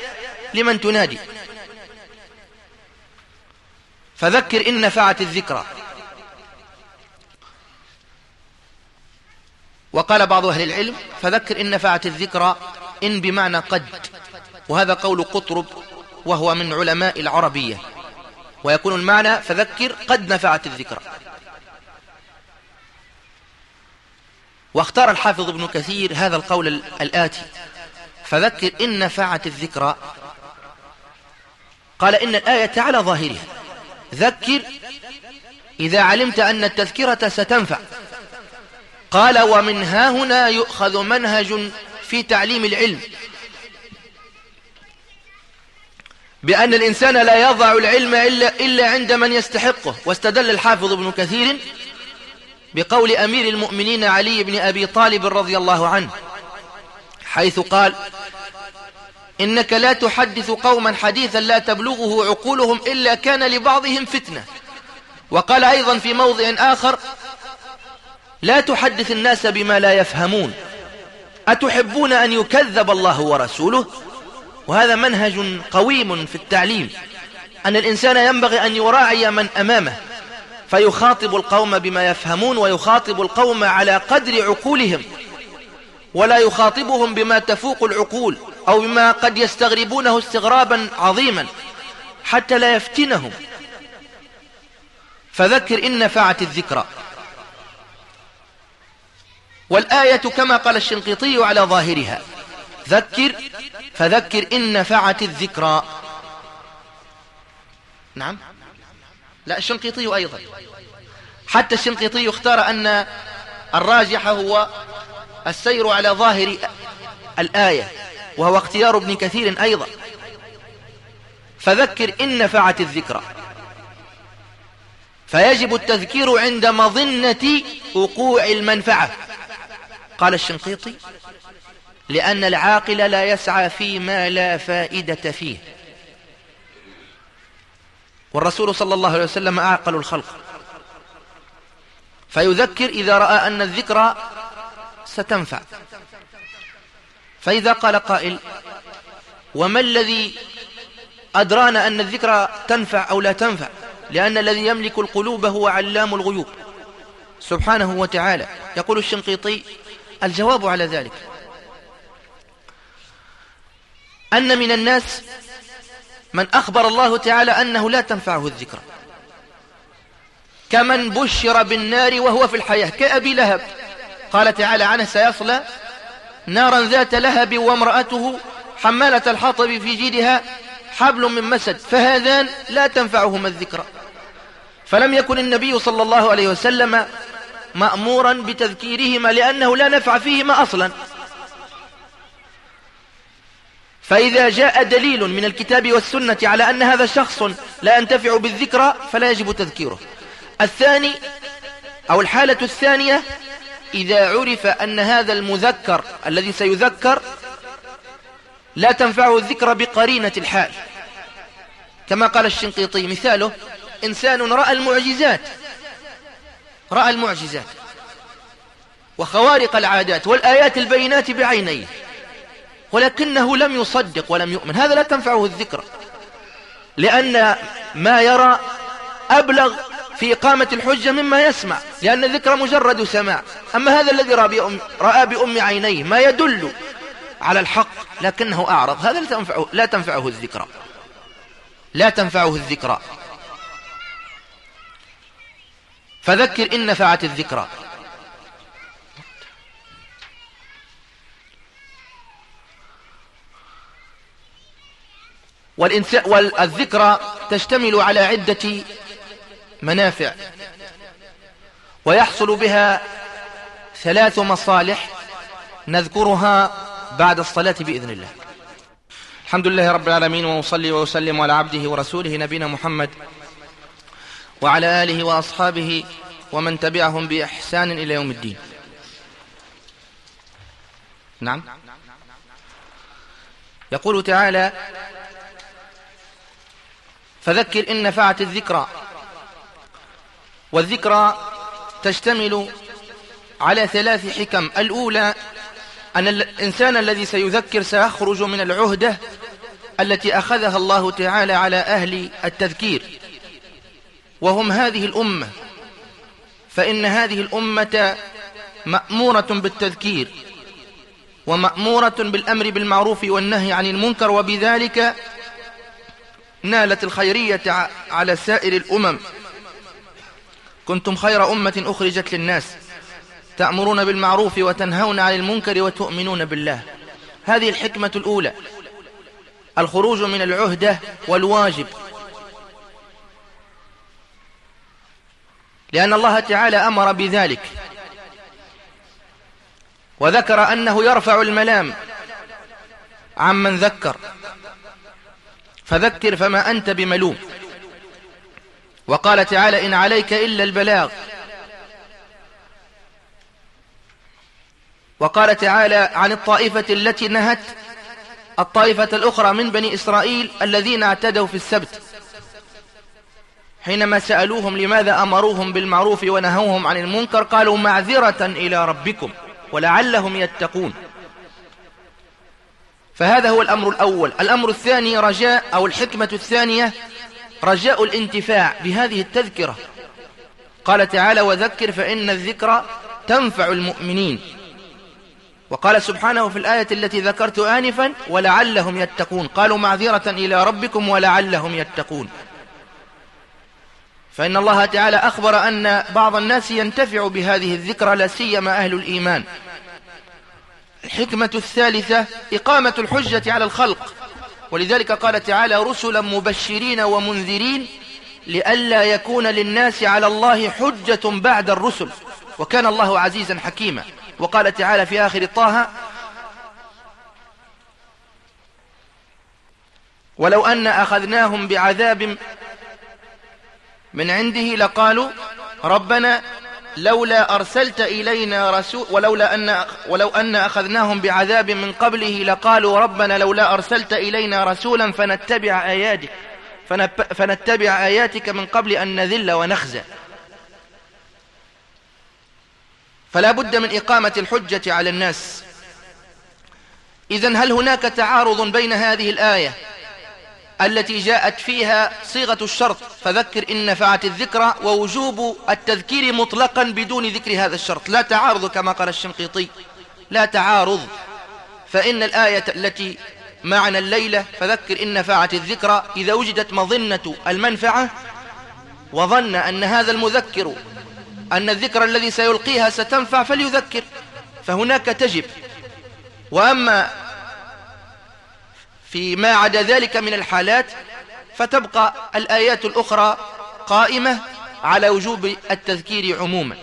لمن تنادي. فذكر إن نفعت الذكرى. وقال بعض أهل العلم فذكر إن نفعت الذكرى إن بمعنى قد. وهذا قول قطرب وهو من علماء العربية. ويكون المعنى فذكر قد نفعت الذكرى. واختار الحافظ ابن كثير هذا القول الآتي. فذكر إن نفعت الذكرى. قال إن الآية على ظاهرها. ذكر إذا علمت أن التذكرة ستنفع. قال ومن ها هنا يؤخذ منهج في تعليم العلم. بأن الإنسان لا يضع العلم إلا, إلا عند من يستحقه. واستدل الحافظ ابن كثير بقول أمير المؤمنين علي بن أبي طالب رضي الله عنه حيث قال إنك لا تحدث قوما حديثا لا تبلغه عقولهم إلا كان لبعضهم فتنة. وقال أيضا في موضع آخر لا تحدث الناس بما لا يفهمون. أتحبون أن يكذب الله ورسوله؟ وهذا منهج قويم في التعليم. أن الإنسان ينبغي أن يراعي من أمامه فيخاطب القوم بما يفهمون ويخاطب القوم على قدر عقولهم ولا يخاطبهم بما تفوق العقول أو بما قد يستغربونه استغرابا عظيما حتى لا يفتنهم. فذكر إن نفعت الذكرى. والآية كما قال الشنقيطي على ظاهرها. ذكر فذكر إن نفعت الذكرى. نعم. لا الشنقيطي أيضا. حتى الشنقيطي اختار أن الراجح هو السير على ظاهر الآية وهو اختيار ابن كثير أيضا. فذكر إن نفعت الذكرى. فيجب التذكير عند مظنة وقوع المنفعة. قال الشنقيطي لأن العاقل لا يسعى فيما لا فائدة فيه. والرسول صلى الله عليه وسلم أعقل الخلق. فيذكر إذا رأى أن الذكرى ستنفع. فإذا قال قائل وما الذي أدرانا أن الذكرى تنفع أو لا تنفع؟ لأن الذي يملك القلوب هو علام الغيوب. سبحانه وتعالى. يقول الشنقيطي الجواب على ذلك. أن من الناس من أخبر الله تعالى أنه لا تنفعه الذكرى. كمن بشر بالنار وهو في الحياة كأبي لهب. قال تعالى عنه سيصلى نارا ذات لهب وامرأته حمالة الحطب في جيدها حبل من مسد فهذان لا تنفعهما الذكرى. فلم يكن النبي صلى الله عليه وسلم مأمورا بتذكيرهما لأنه لا نفع فيهما أصلا. فإذا جاء دليل من الكتاب والسنة على أن هذا شخص لا ينتفع بالذكرى فلا يجب تذكيره. الثاني أو الحالة الثانية إذا عرف أن هذا المذكر الذي سيذكر لا تنفعه الذكرى بقرينة الحال. كما قال الشنقيطي مثاله إنسان رأى المعجزات رأى المعجزات وخوارق العادات والآيات البينات بعينيه ولكنه لم يصدق ولم يؤمن. هذا لا تنفعه الذكرى لأن ما يرى أبلغ في إقامة الحجة مما يسمع لأن الذكر مجرد سماع. أما هذا الذي رأى بأم عينيه ما يدل على الحق لكنه أعرض. هذا لا تنفعه, لا تنفعه الذكرى لا تنفعه الذكرى فذكر إن نفعت الذكرى. والذكرى تشتمل على عدة منافع ويحصل بها ثلاث مصالح نذكرها بعد الصلاة بإذن الله. الحمد لله رب العالمين وأصلي وأسلم على عبده ورسوله نبينا محمد وعلى آله وأصحابه ومن تبعهم بإحسان إلى يوم الدين. نعم. يقول تعالى فذكر إن نفعت الذكرى والذكرى تشتمل على ثلاث حكم. الأولى أن الإنسان الذي سيذكر سيخرج من العهدة التي أخذها الله تعالى على أهل التذكير. وهم هذه الأمة. فإن هذه الأمة مأمورة بالتذكير ومأمورة بالأمر بالمعروف والنهي عن المنكر وبذلك نالت الخيرية على سائر الأمم. كنتم خير أمة أخرجت للناس تأمرون بالمعروف وتنهون عن المنكر وتؤمنون بالله. هذه الحكمة الأولى الخروج من العهدة والواجب. لأن الله تعالى أمر بذلك. وذكر أنه يرفع الملام عمن ذكر. فذكر فما أنت بملوم. وقال تعالى إن عليك إلا البلاغ. وقال تعالى عن الطائفة التي نهت الطائفة الأخرى من بني إسرائيل الذين اعتدوا في السبت. حينما سألوهم لماذا أمروهم بالمعروف ونهوهم عن المنكر قالوا معذرة إلى ربكم ولعلهم يتقون. فهذا هو الأمر الأول. الأمر الثاني رجاء أو الحكمة الثانية رجاء الانتفاع بهذه التذكرة. قال تعالى وذكر فإن الذكرى تنفع المؤمنين وقال سبحانه في الآية التي ذكرت آنفا ولعلهم يتقون قالوا معذرة إلى ربكم ولعلهم يتقون. فإن الله تعالى أخبر أن بعض الناس ينتفع بهذه الذكرى لا سيما أهل الإيمان. الحكمة الثالثة إقامة الحجة على الخلق. ولذلك قال تعالى رسلا مبشرين ومنذرين لئلا يكون للناس على الله حجة بعد الرسل. وكان الله عزيزا حكيما. وقال تعالى في آخر طه ولو أن أخذناهم بعذاب من عنده لقالوا ربنا لولا أرسلت إلينا رسول ولولا أن ولو أن أخذناهم بعذاب من قبله لقالوا ربنا لولا أرسلت إلينا رسولا فنتبع آياتك فنتبع آياتك من قبل أن نذل ونخزى. فلا بد من إقامة الحجة على الناس. إذا هل هناك تعارض بين هذه الآية التي جاءت فيها صيغة الشرط. فذكر إن نفعت الذكرى ووجوب التذكير مطلقا بدون ذكر هذا الشرط. لا تعارض كما قال الشنقيطي. لا تعارض. فإن الآية التي معنا الليلة فذكر إن نفعت الذكرى إذا وجدت مظنة المنفعة وظن أن هذا المذكر أن الذكر الذي سيلقيها ستنفع فليذكر. فهناك تجب. وأما فيما عدا ذلك من الحالات فتبقى الآيات الأخرى قائمة على وجوب التذكير عموما.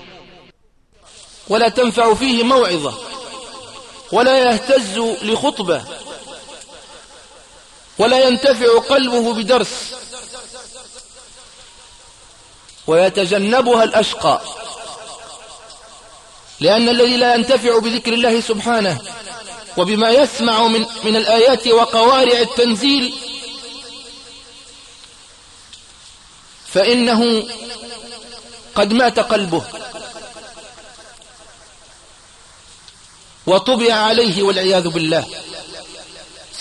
ولا تنفع فيه موعظة ولا يهتز لخطبة ولا ينتفع قلبه بدرس ويتجنبها الأشقى لأن الذي لا ينتفع بذكر الله سبحانه وبما يسمع من, من الآيات وقوارع التنزيل فإنه قد مات قلبه وطبع عليه والعياذ بالله.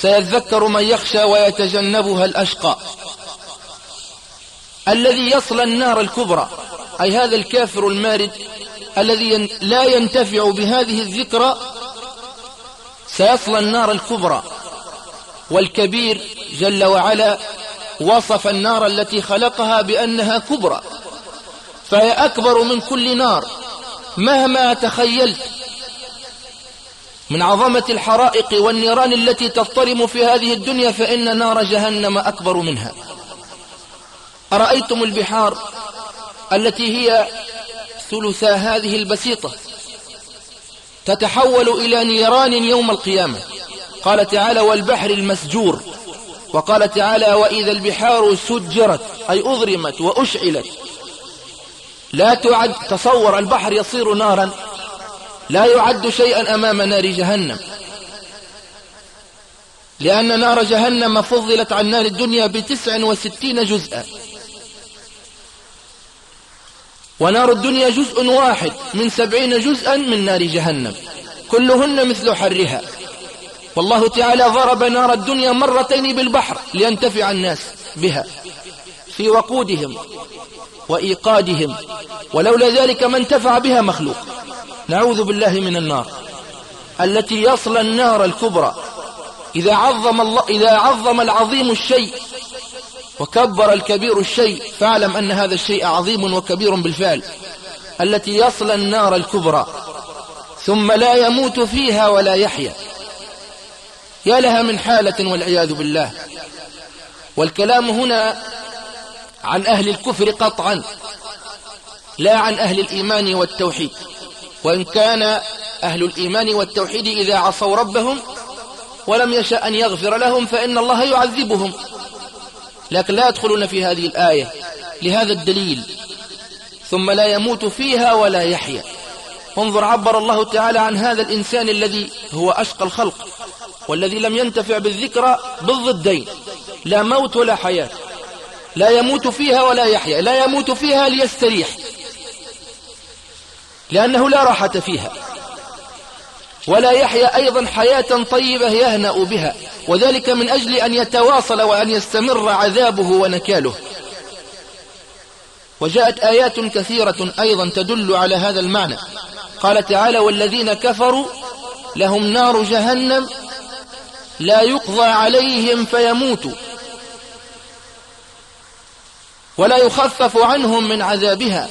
سيذكر من يخشى ويتجنبها الأشقى الذي يصل النار الكبرى أي هذا الكافر المارد الذي لا ينتفع بهذه الذكرى سيصل النار الكبرى. والكبير جل وعلا وصف النار التي خلقها بأنها كبرى. فهي أكبر من كل نار مهما تخيلت. من عظمة الحرائق والنيران التي تضطرم في هذه الدنيا فإن نار جهنم أكبر منها. أرأيتم البحار التي هي ثلثا هذه البسيطة؟ تتحول إلى نيران يوم القيامة. قال تعالى والبحر المسجور. وقال تعالى وإذا البحار سجرت أي أضرمت وأشعلت. لا تعد تصور البحر يصير نارا. لا يعد شيئا أمام نار جهنم. لأن نار جهنم فضلت عن نار الدنيا بتسع وستين جزءا. ونار الدنيا جزء واحد من سبعين جزءا من نار جهنم. كلهن مثل حرها. والله تعالى ضرب نار الدنيا مرتين بالبحر لينتفع الناس بها. في وقودهم وإيقادهم. ولولا ذلك ما انتفع بها مخلوق. نعوذ بالله من النار. التي يصل النار الكبرى. إذا عظم, الله إذا عظم العظيم الشيء وكبر الكبير الشيء. فاعلم أن هذا الشيء عظيم وكبير بالفعل. التي يصل النار الكبرى. ثم لا يموت فيها ولا يحيا. يا لها من حالة والعياذ بالله. والكلام هنا عن أهل الكفر قطعا. لا عن أهل الإيمان والتوحيد. وإن كان أهل الإيمان والتوحيد إذا عصوا ربهم ولم يشأ أن يغفر لهم فإن الله يعذبهم. لكن لا يدخلون في هذه الآية لهذا الدليل. ثم لا يموت فيها ولا يحيا. انظر عبر الله تعالى عن هذا الإنسان الذي هو أشقى الخلق والذي لم ينتفع بالذكرى بالضدين. لا موت ولا حياة. لا يموت فيها ولا يحيا. لا يموت فيها ليستريح. لأنه لا راحة فيها. ولا يحيا أيضا حياة طيبة يهنأ بها وذلك من أجل أن يتواصل وأن يستمر عذابه ونكاله. وجاءت آيات كثيرة أيضا تدل على هذا المعنى. قال تعالى والذين كفروا لهم نار جهنم لا يقضى عليهم فيموتوا ولا يخفف عنهم من عذابها.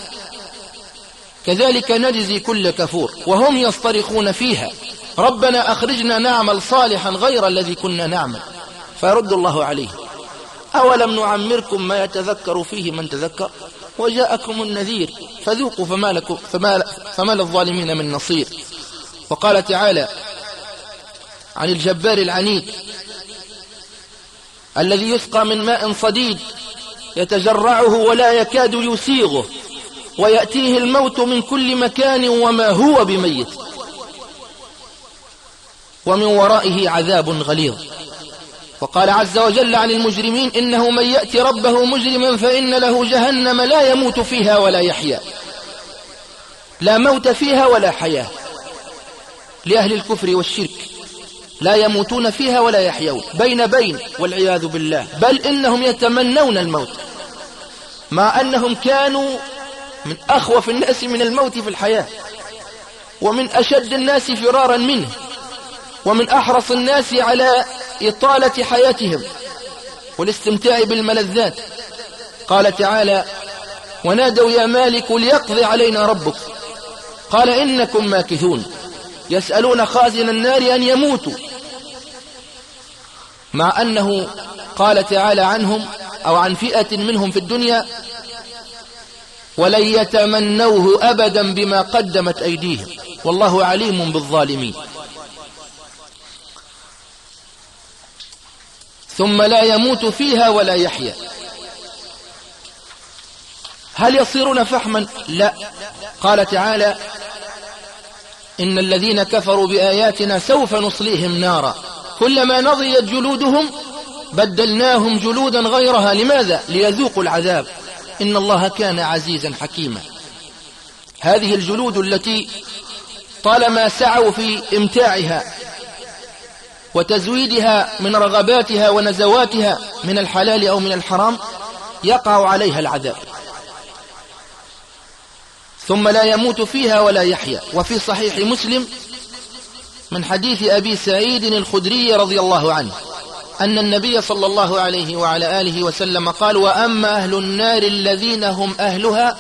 كذلك نجزي كل كفور وهم يصطرخون فيها. ربنا أخرجنا نعمل صالحا غير الذي كنا نعمل. فيرد الله عليه. أولم نعمركم ما يتذكر فيه من تذكر؟ وجاءكم النذير فذوقوا فما, لكم فما, فما للظالمين من نصير. وقال تعالى عن الجبار العنيد الذي يسقى من ماء صديد يتجرعه ولا يكاد يسيغه. ويأتيه الموت من كل مكان وما هو بميت. ومن ورائه عذاب غليظ. وقال عز وجل عن المجرمين إنه من يأتي ربه مجرما فإن له جهنم لا يموت فيها ولا يحيا. لا موت فيها ولا حياة. لأهل الكفر والشرك لا يموتون فيها ولا يحيون. بين بين والعياذ بالله. بل إنهم يتمنون الموت. مع أنهم كانوا من أخوف الناس من الموت في الحياة ومن أشد الناس فرارا منه ومن أحرص الناس على إطالة حياتهم والاستمتاع بالملذات. قال تعالى ونادوا يا مالك ليقضي علينا ربك قال إنكم ماكثون يسألون خازن النار أن يموتوا مع أنه قال تعالى عنهم أو عن فئة منهم في الدنيا ولن يتمنوه أبدا بما قدمت أيديهم. والله عليم بالظالمين. ثم لا يموت فيها ولا يحيا. هل يصيرون فحما؟ لا. قال تعالى إن الذين كفروا بآياتنا سوف نصليهم نارا. كلما نضيت جلودهم بدلناهم جلودا غيرها. لماذا؟ ليذوقوا العذاب. إن الله كان عزيزا حكيما. هذه الجلود التي طالما سعوا في إمتاعها وتزويدها من رغباتها ونزواتها من الحلال أو من الحرام يقع عليها العذاب. ثم لا يموت فيها ولا يحيا. وفي صحيح مسلم من حديث أبي سعيد الخدري رضي الله عنه. أن النبي صلى الله عليه وعلى آله وسلم قال وأما أهل النار الذين هم أهلها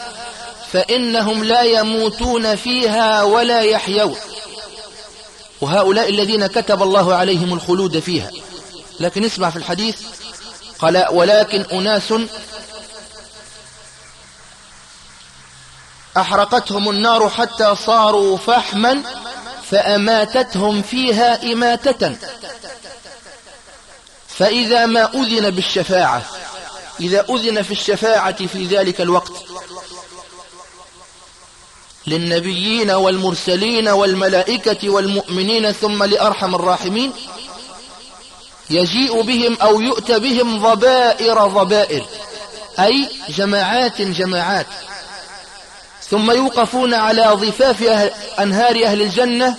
فإنهم لا يموتون فيها ولا يحيون. وهؤلاء الذين كتب الله عليهم الخلود فيها. لكن اسمع في الحديث. قال ولكن أناس أحرقتهم النار حتى صاروا فحما فأماتتهم فيها إماتة. فإذا ما أذن بالشفاعة إذا أذن في الشفاعة في ذلك الوقت للنبيين والمرسلين والملائكة والمؤمنين ثم لأرحم الراحمين يجيء بهم أو يؤتى بهم ضبائر ضبائر أي جماعات جماعات. ثم يوقفون على ضفاف أنهار أهل الجنة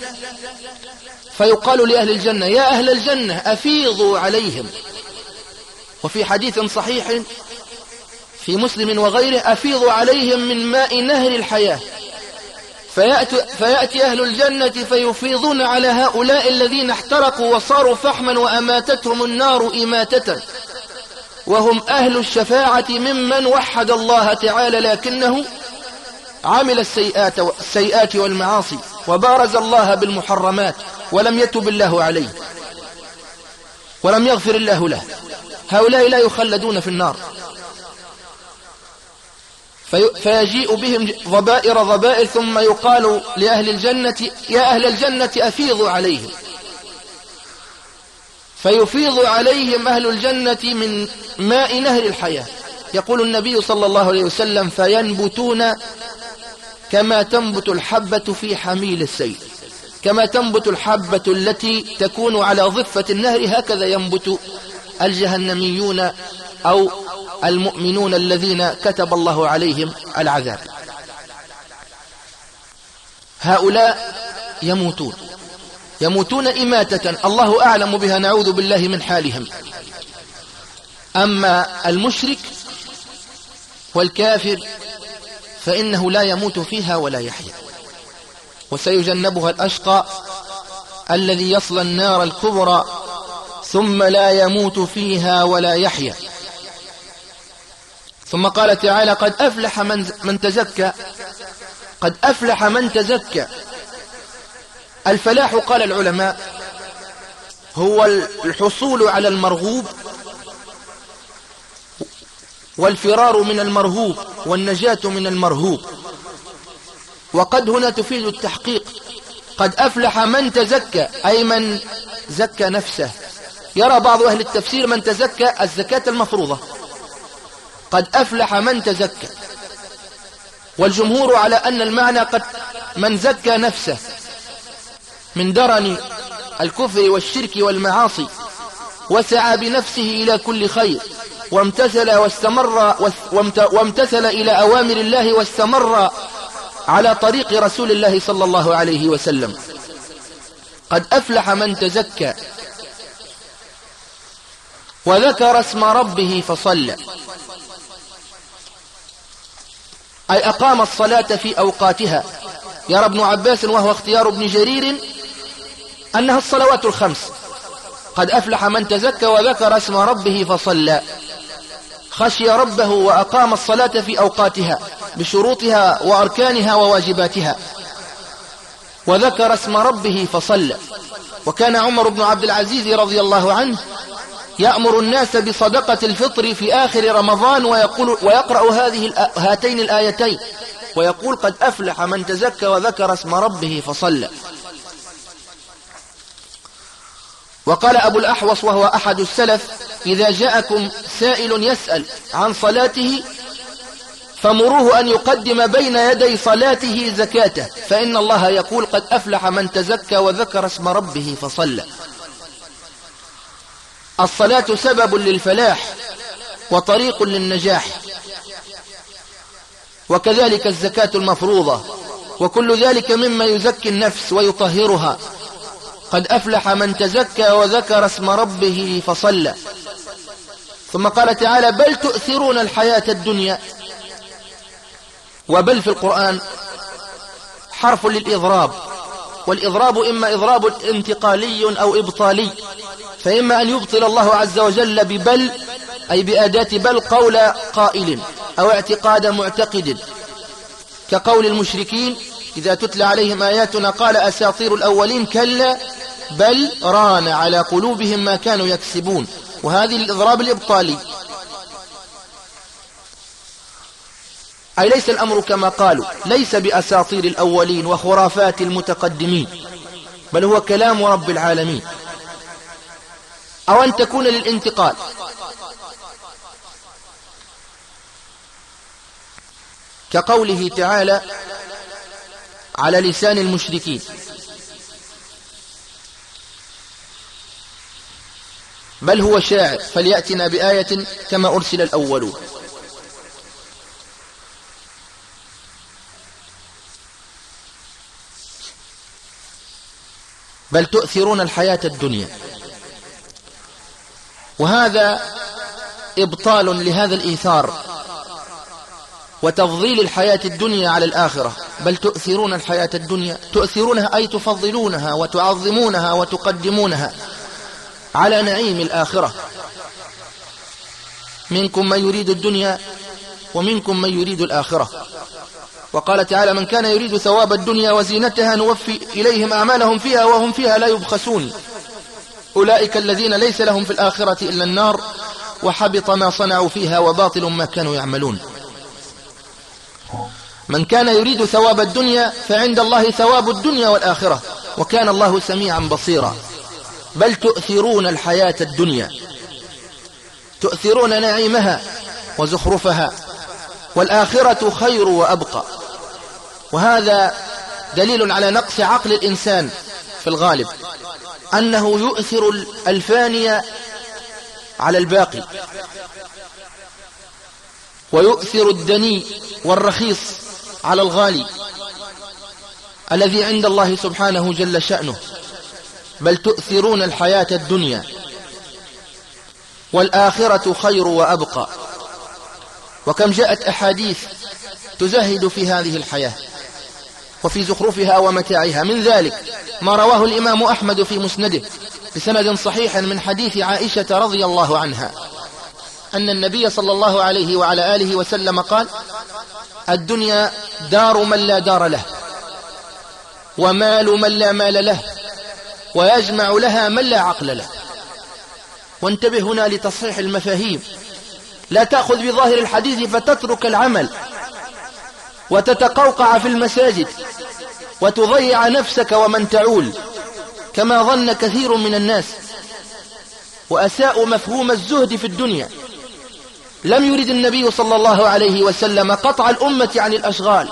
فيقال لأهل الجنة يا أهل الجنة أفيضوا عليهم. وفي حديث صحيح في مسلم وغيره أفيضوا عليهم من ماء نهر الحياة. فيأتي, فيأتي أهل الجنة فيفيضون على هؤلاء الذين احترقوا وصاروا فحما وأماتتهم النار إماتة. وهم أهل الشفاعة ممن وحد الله تعالى لكنه عمل السيئات, السيئات والمعاصي وبارز الله بالمحرمات. ولم يتب الله عليه ولم يغفر الله له. هؤلاء لا يخلدون في النار. في فيجيء بهم ضبائر ضبائر ثم يقال لأهل الجنة يا أهل الجنة أفيضوا عليهم. فيفيض عليهم أهل الجنة من ماء نهر الحياة. يقول النبي صلى الله عليه وسلم فينبتون كما تنبت الحبة في حميل السيل. كما تنبت الحبة التي تكون على ضفة النهر هكذا ينبت الجهنميون أو المؤمنون الذين كتب الله عليهم العذاب. هؤلاء يموتون. يموتون إماتة. الله أعلم بها. نعوذ بالله من حالهم. أما المشرك والكافر فإنه لا يموت فيها ولا يحيا. وسيجنبها الأشقى الذي يصلى النار الكبرى ثم لا يموت فيها ولا يحيا. ثم قال تعالى قد أفلح من, من تزكى. قد أفلح من تزكى. الفلاح قال العلماء هو الحصول على المرغوب والفرار من المرهوب والنجاة من المرهوب. وقد هنا تفيد التحقيق. قد أفلح من تزكى أي من زكى نفسه. يرى بعض أهل التفسير من تزكى الزكاة المفروضة. قد أفلح من تزكى. والجمهور على أن المعنى قد من زكى نفسه. من درن الكفر والشرك والمعاصي. وسعى بنفسه إلى كل خير. وامتثل واستمر وامتثل إلى أوامر الله واستمر على طريق رسول الله صلى الله عليه وسلم. قد أفلح من تزكى. وذكر اسم ربه فصلى. أي أقام الصلاة في أوقاتها. يرى ابن عباس وهو اختيار ابن جرير أنها الصلوات الخمس. قد أفلح من تزكى وذكر اسم ربه فصلى. خشي ربه وأقام الصلاة في أوقاتها. بشروطها وأركانها وواجباتها. وذكر اسم ربه فصلى وكان عمر بن عبد العزيز رضي الله عنه يأمر الناس بصدقة الفطر في آخر رمضان ويقول ويقرأ هذه هاتين الآيتين. ويقول قد أفلح من تزكى وذكر اسم ربه فصلى وقال أبو الأحوص وهو أحد السلف إذا جاءكم سائل يسأل عن صلاته فمروه أن يقدم بين يدي صلاته زكاته فإن الله يقول قد أفلح من تزكى وذكر اسم ربه فصلى. الصلاة سبب للفلاح وطريق للنجاح وكذلك الزكاة المفروضة وكل ذلك مما يزكي النفس ويطهرها. قد أفلح من تزكى وذكر اسم ربه فصلى. ثم قال تعالى بل تؤثرون الحياة الدنيا وبل في القرآن حرف للإضراب والإضراب إما إضراب انتقالي أو إبطالي فإما أن يبطل الله عز وجل ببل أي بأداة بل قول قائل أو اعتقاد معتقد. كقول المشركين إذا تتلى عليهم آياتنا قال أساطير الأولين كلا بل ران على قلوبهم ما كانوا يكسبون. وهذه الإضراب الإبطالي. أي ليس الأمر كما قالوا ليس بأساطير الأولين وخرافات المتقدمين بل هو كلام رب العالمين. أو أن تكون للانتقال. كقوله تعالى على لسان المشركين. بل هو شاعر فليأتنا بآية كما أرسل الأولون. بل تؤثرون الحياة الدنيا. وهذا إبطال لهذا الإيثار وتفضيل الحياة الدنيا على الآخرة. بل تؤثرون الحياة الدنيا تؤثرونها أي تفضلونها وتعظمونها وتقدمونها على نعيم الآخرة. منكم من يريد الدنيا ومنكم من يريد الآخرة. وقال تعالى من كان يريد ثواب الدنيا وزينتها نوفي إليهم أعمالهم فيها وهم فيها لا يبخسون. أولئك الذين ليس لهم في الآخرة إلا النار وحبط ما صنعوا فيها وباطل ما كانوا يعملون. من كان يريد ثواب الدنيا فعند الله ثواب الدنيا والآخرة وكان الله سميعا بصيرا. بل تؤثرون الحياة الدنيا. تؤثرون نعيمها وزخرفها. والآخرة خير وأبقى. وهذا دليل على نقص عقل الإنسان في الغالب أنه يؤثر الفاني على الباقي ويؤثر الدني والرخيص على الغالي الذي عند الله سبحانه جل شأنه بل تؤثرون الحياة الدنيا والآخرة خير وأبقى. وكم جاءت أحاديث تزهد في هذه الحياة. وفي زخرفها ومتاعها. من ذلك ما رواه الإمام أحمد في مسنده بسند صحيح من حديث عائشة رضي الله عنها. أن النبي صلى الله عليه وعلى آله وسلم قال الدنيا دار من لا دار له ومال من لا مال له ويجمع لها من لا عقل له. وانتبه هنا لتصحيح المفاهيم. لا تأخذ بظاهر الحديث فتترك العمل. وتتقوقع في المساجد وتضيع نفسك ومن تعول كما ظن كثير من الناس. وأساء مفهوم الزهد في الدنيا. لم يرد النبي صلى الله عليه وسلم قطع الأمة عن الأشغال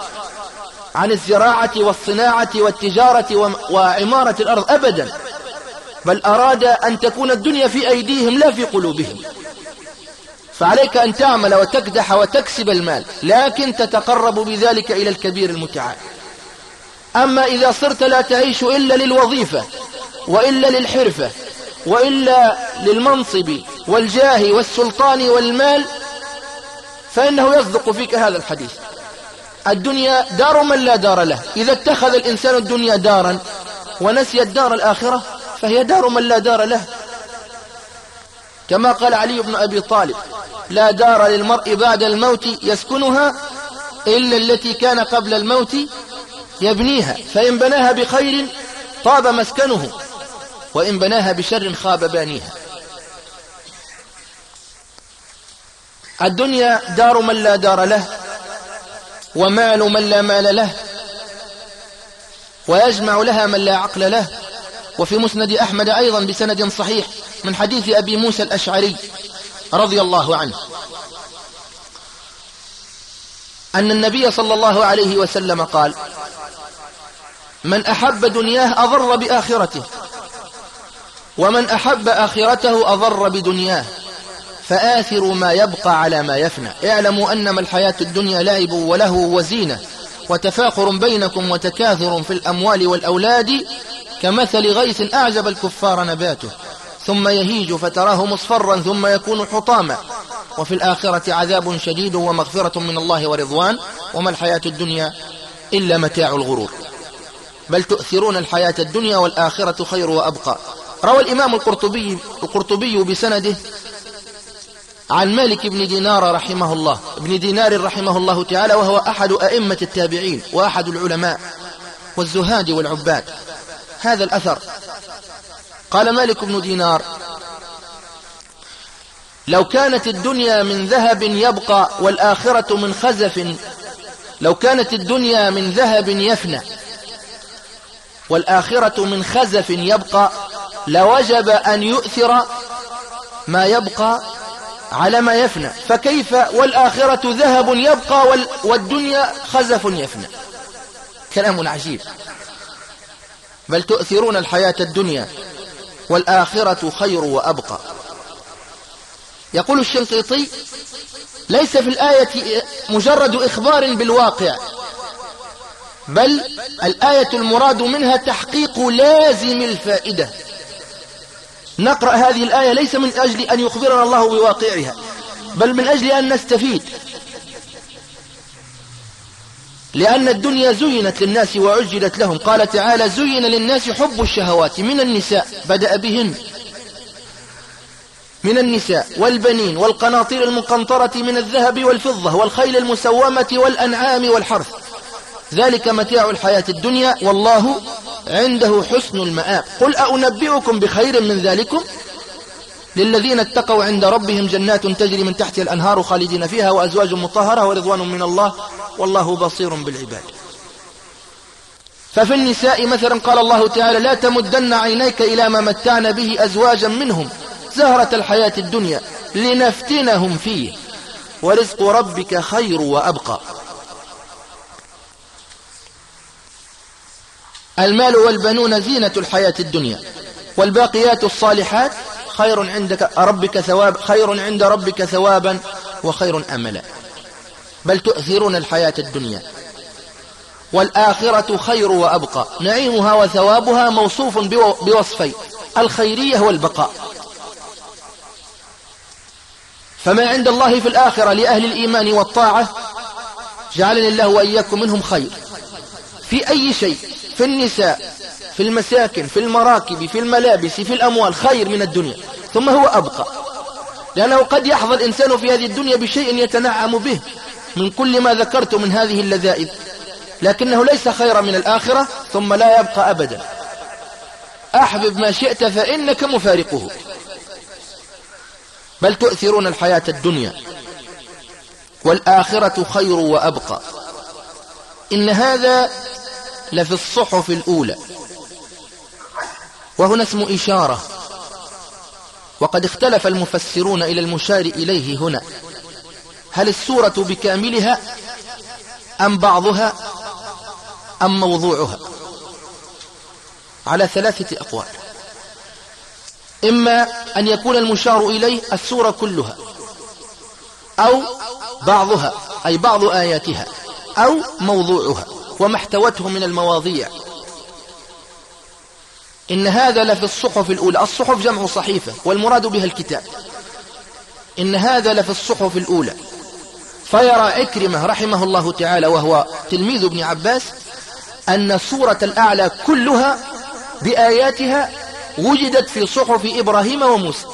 عن الزراعة والصناعة والتجارة وعمارة الأرض أبدا بل أراد أن تكون الدنيا في أيديهم لا في قلوبهم. فعليك أن تعمل وتكدح وتكسب المال لكن تتقرب بذلك إلى الكبير المتعال. أما إذا صرت لا تعيش إلا للوظيفة وإلا للحرفة وإلا للمنصب والجاه والسلطان والمال فإنه يصدق فيك هذا الحديث. الدنيا دار من لا دار له. إذا اتخذ الإنسان الدنيا دارا ونسي الدار الآخرة فهي دار من لا دار له. كما قال علي بن أبي طالب لا دار للمرء بعد الموت يسكنها إلا التي كان قبل الموت يبنيها فإن بناها بخير طاب مسكنه وإن بناها بشر خاب بانيها. الدنيا دار من لا دار له ومال من لا مال له ويجمع لها من لا عقل له. وفي مسند أحمد أيضا بسند صحيح من حديث أبي موسى الأشعري رضي الله عنه. أن النبي صلى الله عليه وسلم قال من أحب دنياه أضر بآخرته ومن أحب آخرته أضر بدنياه فآثروا ما يبقى على ما يفنى. اعلموا أنما الحياة الدنيا لعب وله وزينة وتفاخر بينكم وتكاثر في الأموال والأولاد كمثل غيث أعجب الكفار نباته. ثم يهيج فتراه مصفرا ثم يكون حطاما. وفي الآخرة عذاب شديد ومغفرة من الله ورضوان. وما الحياة الدنيا إلا متاع الغرور. بل تؤثرون الحياة الدنيا والآخرة خير وأبقى. روى الإمام القرطبي, القرطبي بسنده عن مالك بن دينار رحمه الله. ابن دينار رحمه الله تعالى وهو أحد أئمة التابعين وأحد العلماء والزهاد والعباد. هذا الأثر قال مالك بن دينار لو كانت الدنيا من ذهب يبقى والآخرة من خزف لو كانت الدنيا من ذهب يفنى والآخرة من خزف يبقى لوجب أن يؤثر ما يبقى على ما يفنى. فكيف والآخرة ذهب يبقى والدنيا خزف يفنى؟ كلام عجيب. بل تؤثرون الحياة الدنيا. والآخرة خير وأبقى. يقول الشنقيطي ليس في الآية مجرد إخبار بالواقع بل الآية المراد منها تحقيق لازم الفائدة. نقرأ هذه الآية ليس من أجل أن يخبرنا الله بواقعها بل من أجل أن نستفيد. لأن الدنيا زينت للناس وعجلت لهم. قال تعالى زين للناس حب الشهوات من النساء. بدأ بهن. من النساء والبنين والقناطير المقنطرة من الذهب والفضة والخيل المسومة والأنعام والحرث. ذلك متاع الحياة الدنيا والله عنده حسن المآب. قل أنبئكم بخير من ذلكم؟ للذين اتقوا عند ربهم جنات تجري من تحت الأنهار خالدين فيها وأزواج مطهرة ورضوان من الله والله بصير بالعباد. ففي النساء مثلا قال الله تعالى لا تمدن عينيك إلى ما متعنا به أزواجا منهم زهرة الحياة الدنيا لنفتنهم فيه. ورزق ربك خير وأبقى. المال والبنون زينة الحياة الدنيا والباقيات الصالحات خير عندك ربك ثواب خير عند ربك ثوابا وخير أملا. بل تؤثرون الحياة الدنيا. والآخرة خير وأبقى. نعيمها وثوابها موصوف بوصفين الخيرية والبقاء. فما عند الله في الآخرة لأهل الإيمان والطاعة جعلني الله وإياكم منهم خير. في أي شيء؟ في النساء في المساكن في المراكب في الملابس في الأموال خير من الدنيا. ثم هو أبقى. لأنه قد يحظى الإنسان في هذه الدنيا بشيء يتنعم به من كل ما ذكرت من هذه اللذائذ. لكنه ليس خيرا من الآخرة ثم لا يبقى أبدا. أحبب ما شئت فإنك مفارقه. بل تؤثرون الحياة الدنيا. والآخرة خير وأبقى. إن هذا لفي الصحف الأولى. وهنا اسم إشارة. وقد اختلف المفسرون إلى المشار إليه هنا. هل السورة بكاملها أم بعضها أم موضوعها؟ على ثلاثة أقوال. إما أن يكون المشار إليه السورة كلها أو بعضها أي بعض آياتها أو موضوعها وما احتوته من المواضيع. إن هذا لفي الصحف الأولى. الصحف جمع صحيفة والمراد بها الكتاب. إن هذا لفي الصحف الأولى. فيرى عكرمة رحمه الله تعالى وهو تلميذ ابن عباس أن سورة الأعلى كلها بآياتها وجدت في صحف إبراهيم وموسى.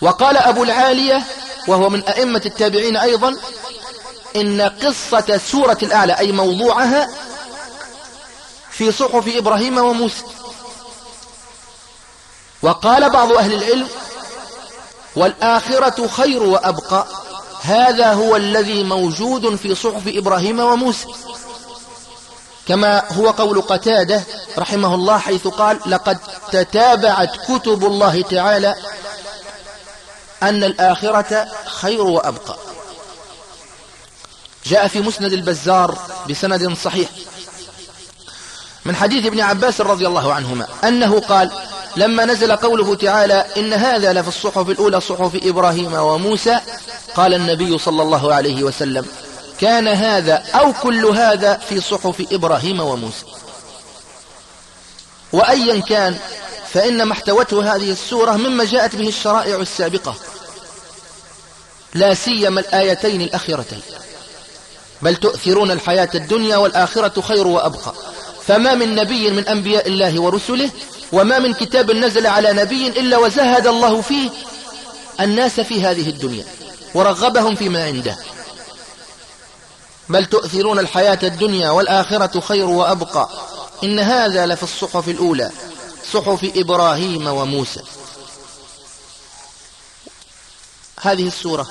وقال أبو العالية وهو من أئمة التابعين أيضا إن قصة سورة الأعلى أي موضوعها في صحف إبراهيم وموسى. وقال بعض أهل العلم والآخرة خير وأبقى. هذا هو الذي موجود في صحف إبراهيم وموسى. كما هو قول قتادة رحمه الله حيث قال لقد تتابعت كتب الله تعالى أن الآخرة خير وأبقى. جاء في مسند البزار بسند صحيح. من حديث ابن عباس رضي الله عنهما أنه قال لما نزل قوله تعالى إن هذا لفي الصحف الأولى صحف إبراهيم وموسى قال النبي صلى الله عليه وسلم كان هذا أو كل هذا في صحف إبراهيم وموسى وأيا كان فإن ما احتوته هذه السورة مما جاءت به الشرائع السابقة لا سيما الآيتين الأخيرتين. بل تؤثرون الحياة الدنيا والآخرة خير وأبقى. فما من نبي من أنبياء الله ورسله وما من كتاب نزل على نبي إلا وزهد الله فيه الناس في هذه الدنيا ورغبهم فيما عنده. بل تؤثرون الحياة الدنيا والآخرة خير وأبقى. إن هذا لفي الصحف الأولى صحف إبراهيم وموسى. هذه السورة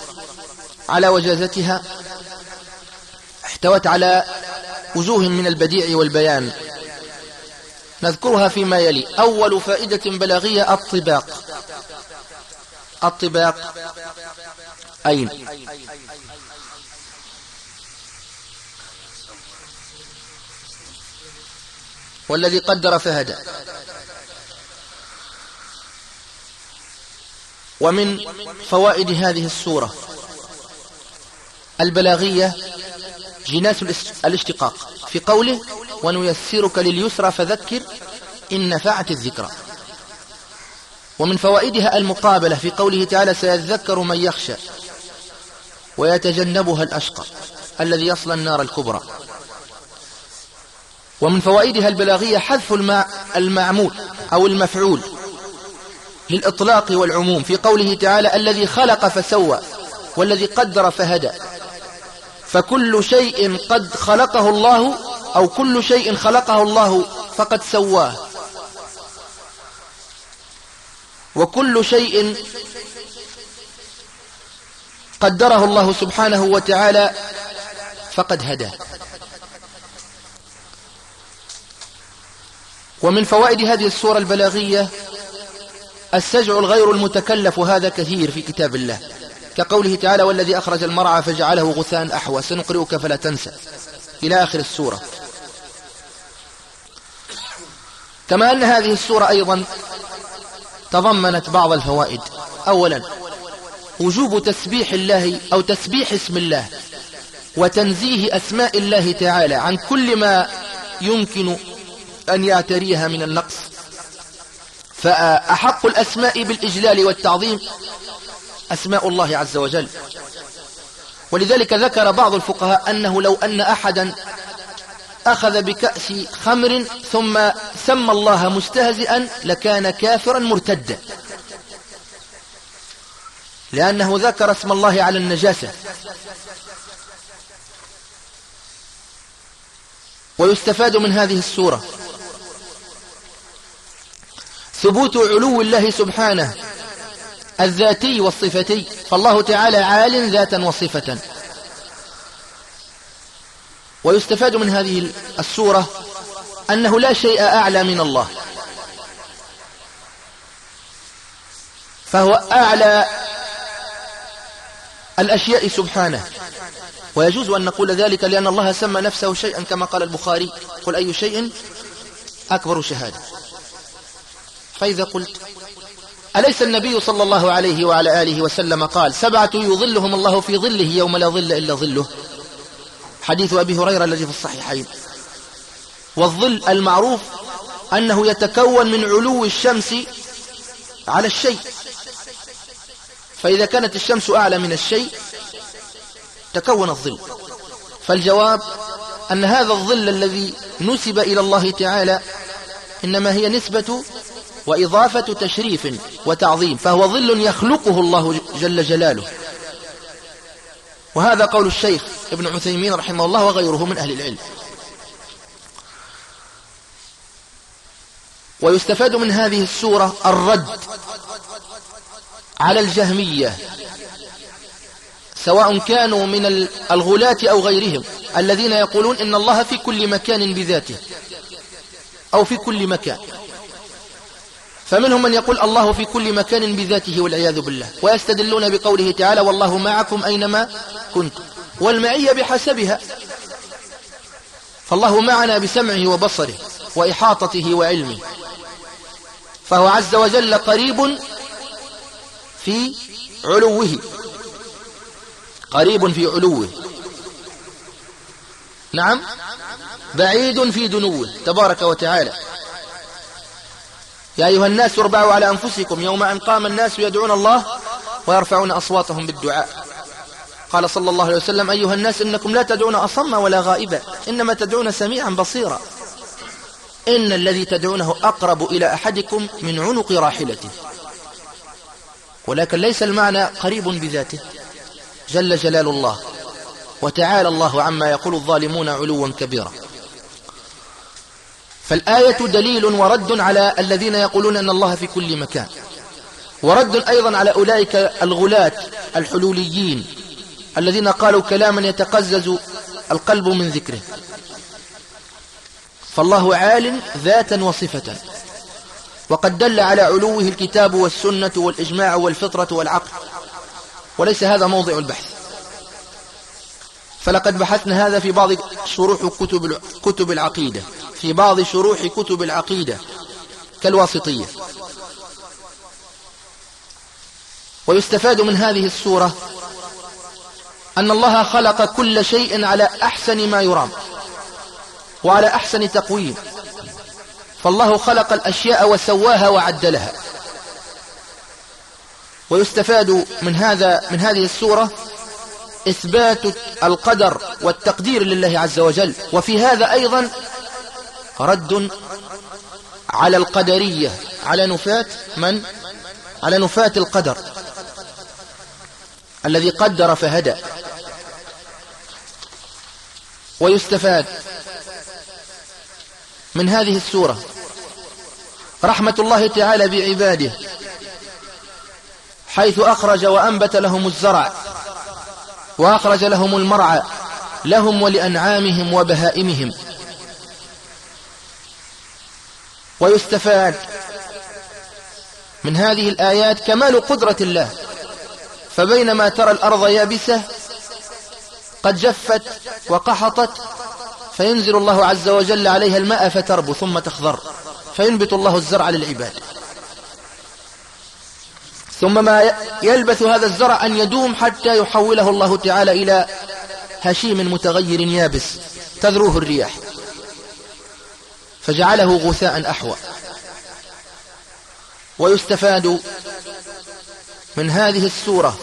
على وجازتها احتوت على وجوه من البديع والبيان. نذكرها فيما يلي. أول فائدة بلاغية الطباق. الطباق. أين؟ والذي قدر فهدى ومن فوائد هذه السورة. البلاغية جناس الاشتقاق. في قوله ونيسرك لليسرى فذكر إن نفعت الذكرى. ومن فوائدها المقابلة في قوله تعالى سيذكر من يخشى ويتجنبها الأشقى الذي يصل النار الكبرى. ومن فوائدها البلاغية حذف المعمول أو المفعول للإطلاق والعموم في قوله تعالى الذي خلق فسوى والذي قدر فهدى. فكل شيء قد خلقه الله أو كل شيء خلقه الله فقد سواه. وكل شيء قدره الله سبحانه وتعالى فقد هداه. ومن فوائد هذه السورة البلاغية السجع الغير المتكلف وهذا كثير في كتاب الله. كقوله تعالى والذي أخرج المرعى فجعله غثاء أحوى. سنقرئك فلا تنسى. إلى آخر السورة. كما أن هذه السورة أيضا تضمنت بعض الفوائد. أولا وجوب تسبيح الله أو تسبيح اسم الله وتنزيه أسماء الله تعالى عن كل ما يمكن أن يعتريها من النقص. فأحق الأسماء بالإجلال والتعظيم أسماء الله عز وجل. ولذلك ذكر بعض الفقهاء أنه لو أن أحدا أخذ بكأس خمر ثم سمى الله مستهزئا لكان كافرا مرتدا. لأنه ذكر اسم الله على النجاسة. ويستفاد من هذه السورة. ثبوت علو الله سبحانه الذاتي والصفتي. فالله تعالى عال ذاتا وصفة ويستفاد من هذه السورة أنه لا شيء أعلى من الله. فهو أعلى الأشياء سبحانه. ويجوز أن نقول ذلك لأن الله سمى نفسه شيئا كما قال البخاري قل أي شيء أكبر شهادة. فإذا قلت أليس النبي صلى الله عليه وعلى آله وسلم قال سبعة يظلهم الله في ظله يوم لا ظل إلا ظله؟ حديث أبي هريرة الذي في الصحيحين. والظل المعروف أنه يتكون من علو الشمس على الشيء. فإذا كانت الشمس أعلى من الشيء تكون الظل. فالجواب أن هذا الظل الذي نسب إلى الله تعالى إنما هي نسبة وإضافة تشريف وتعظيم فهو ظل يخلقه الله جل جلاله. وهذا قول الشيخ ابن عثيمين رحمه الله وغيره من أهل العلم. ويستفاد من هذه السورة الرد على الجهمية سواء كانوا من الغلاة أو غيرهم الذين يقولون إن الله في كل مكان بذاته أو في كل مكان. فمنهم من يقول الله في كل مكان بذاته والعياذ بالله ويستدلون بقوله تعالى والله معكم أينما كنتم. والمعية بحسبها فالله معنا بسمعه وبصره وإحاطته وعلمه فهو عز وجل قريب في علوه قريب في علوه. نعم بعيد في دنوه تبارك وتعالى. يا أيها الناس اربعوا على أنفسكم يوم أن قام الناس يدعون الله ويرفعون أصواتهم بالدعاء. قال صلى الله عليه وسلم أيها الناس إنكم لا تدعون أصم ولا غائبا إنما تدعون سميعا بصيرا. إن الذي تدعونه أقرب إلى أحدكم من عنق راحلته. ولكن ليس المعنى قريب بذاته. جل جلال الله وتعالى الله عما يقول الظالمون علوا كبيرا. فالآية دليل ورد على الذين يقولون أن الله في كل مكان. ورد أيضا على أولئك الغلاة الحلوليين الذين قالوا كلاما يتقزز القلب من ذكره. فالله عال ذاتا وصفة وقد دل على علوه الكتاب والسنة والإجماع والفطرة والعقل وليس هذا موضع البحث. فلقد بحثنا هذا في بعض شروح كتب كتب العقيدة. في بعض شروح كتب العقيدة كالواسطية. ويستفاد من هذه السورة أن الله خلق كل شيء على أحسن ما يرام وعلى أحسن تقويم. فالله خلق الأشياء وسواها وعدلها. ويستفاد من هذا من هذه السورة إثبات القدر والتقدير لله عز وجل. وفي هذا أيضا رد على القدرية. على نفاة من؟ على نفاة القدر. الذي قدر فهدى. ويستفاد. من هذه السورة. رحمة الله تعالى بعباده. حيث أخرج وأنبت لهم الزرع. وأخرج لهم المرعى. لهم ولأنعامهم وبهائمهم. ويستفاد من هذه الآيات كمال قدرة الله. فبينما ترى الأرض يابسة قد جفت وقحطت فينزل الله عز وجل عليها الماء فتربو ثم تخضر فينبت الله الزرع للعباد. ثم ما يلبث هذا الزرع أن يدوم حتى يحوله الله تعالى إلى هشيم متغير يابس تذروه الرياح. فجعله غثاء أحوى. ويستفاد من هذه السورة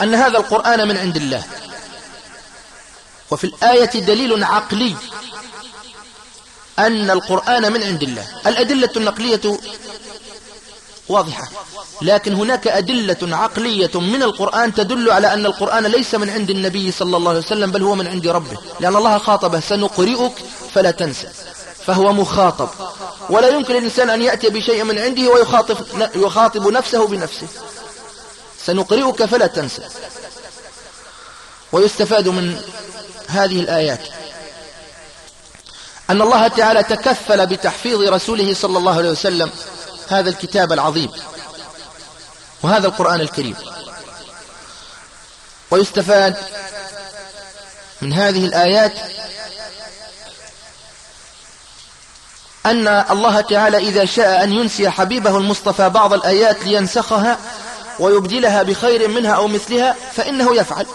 أن هذا القرآن من عند الله. وفي الآية دليل عقلي أن القرآن من عند الله. الأدلة النقلية واضحة. لكن هناك أدلة عقلية من القرآن تدل على أن القرآن ليس من عند النبي صلى الله عليه وسلم بل هو من عند ربه. لأن الله خاطبه سنقرئك فلا تنسى. فهو مخاطب. ولا يمكن الإنسان أن يأتي بشيء من عنده ويخاطب يخاطب نفسه بنفسه. سنقرئك فلا تنسى. ويستفاد من هذه الآيات. أن الله تعالى تكفل بتحفيظ رسوله صلى الله عليه وسلم هذا الكتاب العظيم وهذا القرآن الكريم. ويستفاد من هذه الآيات أن الله تعالى إذا شاء أن ينسي حبيبه المصطفى بعض الآيات لينسخها ويبدلها بخير منها أو مثلها فإنه يفعل.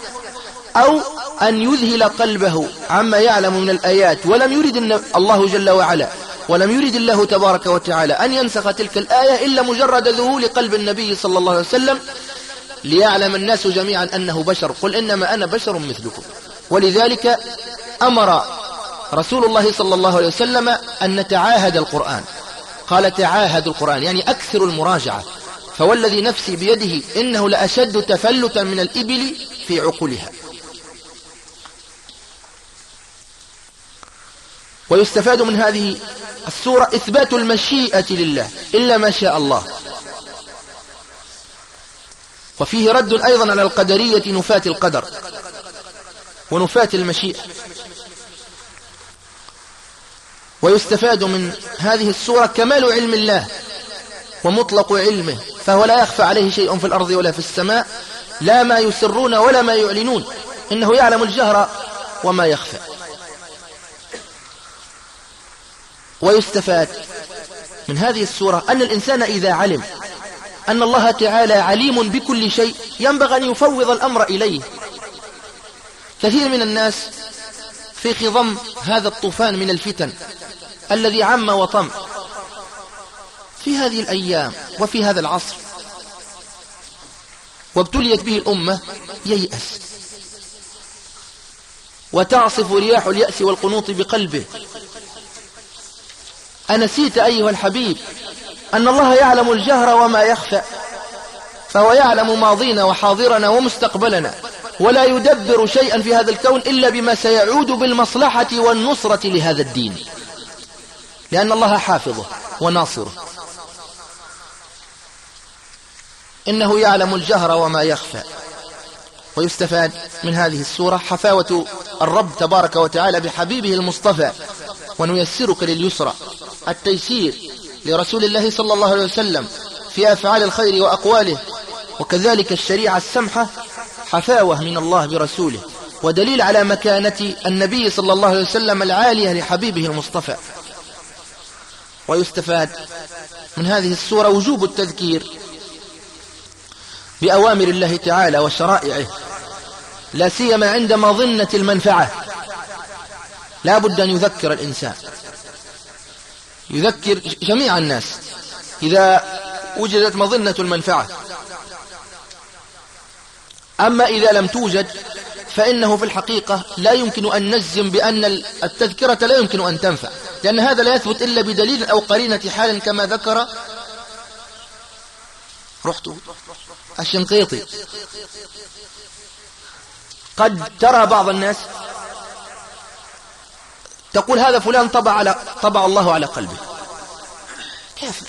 أو أن يذهل قلبه عما يعلم من الآيات ولم يرد الله جل وعلا. ولم يرد الله تبارك وتعالى أن ينسخ تلك الآية إلا مجرد ذهول قلب النبي صلى الله عليه وسلم ليعلم الناس جميعا أنه بشر. قل إنما أنا بشر مثلكم. ولذلك أمر رسول الله صلى الله عليه وسلم أن نتعاهد القرآن. قال تعاهد القرآن يعني أكثر المراجعة. فوالذي نفسي بيده إنه لأشد تفلتا من الإبل في عقولها. ويستفاد من هذه السورة إثبات المشيئة لله إلا ما شاء الله. وفيه رد أيضا على القدرية نفاة القدر ونفاة المشيئة. ويستفاد من هذه السورة كمال علم الله ومطلق علمه فهو لا يخفى عليه شيء في الأرض ولا في السماء لا ما يسرون ولا ما يعلنون إنه يعلم الجهر وما يخفى. ويستفاد. من هذه السورة أن الإنسان إذا علم أن الله تعالى عليم بكل شيء ينبغي أن يفوض الأمر إليه. كثير من الناس في خضم هذا الطوفان من الفتن الذي عم وطم في هذه الأيام وفي هذا العصر. وابتليت به الأمة ييأس. وتعصف رياح اليأس والقنوط بقلبه. أنسيت أيها الحبيب أن الله يعلم الجهر وما يخفى فهو يعلم ماضينا وحاضرنا ومستقبلنا ولا يدبر شيئا في هذا الكون إلا بما سيعود بالمصلحة والنصرة لهذا الدين. لأن الله حافظه وناصره. إنه يعلم الجهر وما يخفى. ويستفاد من هذه السورة حفاوة الرب تبارك وتعالى بحبيبه المصطفى ونيسرك لليسرى التيسير لرسول الله صلى الله عليه وسلم في أفعال الخير وأقواله وكذلك الشريعة السمحة حفاوة من الله برسوله ودليل على مكانة النبي صلى الله عليه وسلم العالية لحبيبه المصطفى. ويستفاد من هذه السورة وجوب التذكير بأوامر الله تعالى وشرائعه لا سيما عند مظنة المنفعة. لا بد أن يذكر الإنسان. يذكر جميع الناس. إذا وجدت مظنة المنفعة. أما إذا لم توجد فإنه في الحقيقة لا يمكن أن نجزم بأن التذكرة لا يمكن أن تنفع. لأن هذا لا يثبت إلا بدليل أو قرينة حال كما ذكر. رحت. الشنقيطي. قد ترى بعض الناس تقول هذا فلان طبع, على طبع الله على قلبه. كافر.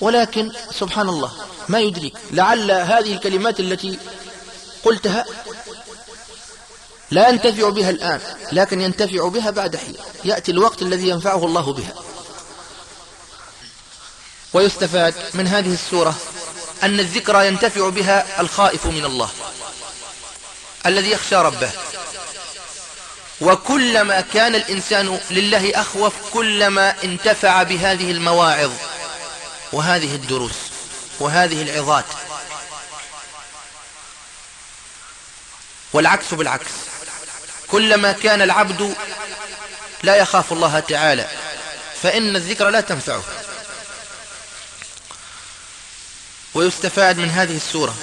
ولكن سبحان الله ما يدريك. لعل هذه الكلمات التي قلتها لا ينتفع بها الآن لكن ينتفع بها بعد حين. يأتي الوقت الذي ينفعه الله بها. ويستفاد من هذه السورة أن الذكرى ينتفع بها الخائف من الله الذي يخشى ربه. وكلما كان الإنسان لله أخوف كلما انتفع بهذه المواعظ وهذه الدروس وهذه العظات. والعكس بالعكس. كلما كان العبد لا يخاف الله تعالى فإن الذكر لا تنفعه. ويستفاد من هذه السورة.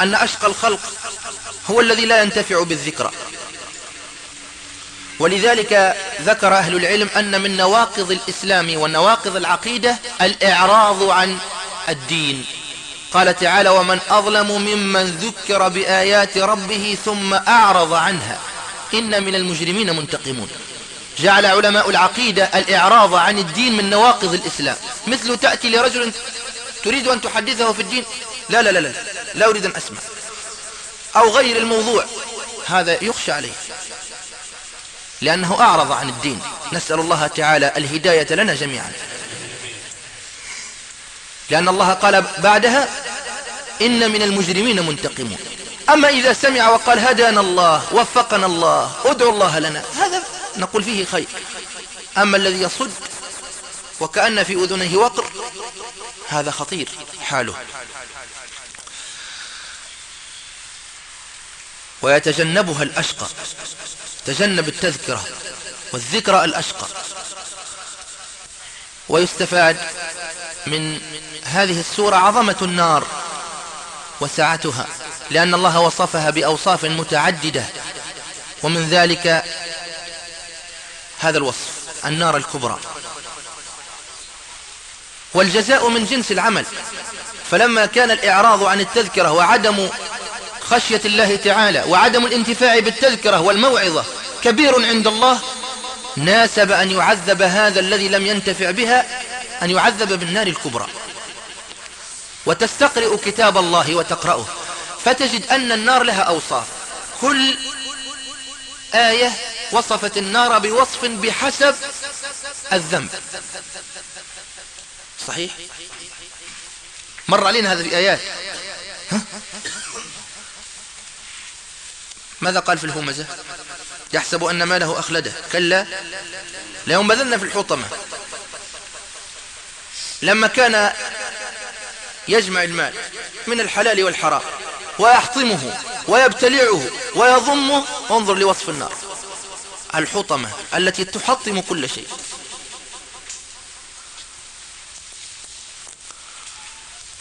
أن أشقى الخلق هو الذي لا ينتفع بالذكرى. ولذلك ذكر أهل العلم أن من نواقض الإسلام ونواقض العقيدة الإعراض عن الدين. قال تعالى ومن أظلم ممن ذكر بآيات ربه ثم أعرض عنها إن من المجرمين منتقمون. جعل علماء العقيدة الإعراض عن الدين من نواقض الإسلام. مثل تأتي لرجل تريد أن تحدثه في الدين؟ لا لا لا لا لا أريد أن أسمع. أو غير الموضوع. هذا يخشى عليه. لأنه أعرض عن الدين. نسأل الله تعالى الهداية لنا جميعا. لأن الله قال بعدها إن من المجرمين منتقمون. أما إذا سمع وقال هدانا الله وفقنا الله ادعوا الله لنا. هذا نقول فيه خير. أما الذي يصد وكأن في أذنه وقر. هذا خطير حاله. ويتجنبها الأشقى. تجنب التذكرة والذكرى الأشقى. ويستفاد من هذه السورة عظمة النار وسعتها لأن الله وصفها بأوصاف متعددة. ومن ذلك هذا الوصف النار الكبرى. والجزاء من جنس العمل. فلما كان الإعراض عن التذكرة وعدم خشية الله تعالى وعدم الانتفاع بالتذكرة والموعظة كبير عند الله ناسب أن يعذب هذا الذي لم ينتفع بها أن يعذب بالنار الكبرى. وتستقرئ كتاب الله وتقرأه. فتجد أن النار لها أوصاف. كل آية وصفت النار بوصف بحسب الذنب. صحيح؟ مر علينا هذه الآيات. ها؟ ماذا قال في الهمزة يحسب أن ماله أخلده. كلا لينبذن في الحطمة. لما كان يجمع المال من الحلال والحرام ويحطمه ويبتلعه ويضمه انظر لوصف النار. الحطمة التي تحطم كل شيء.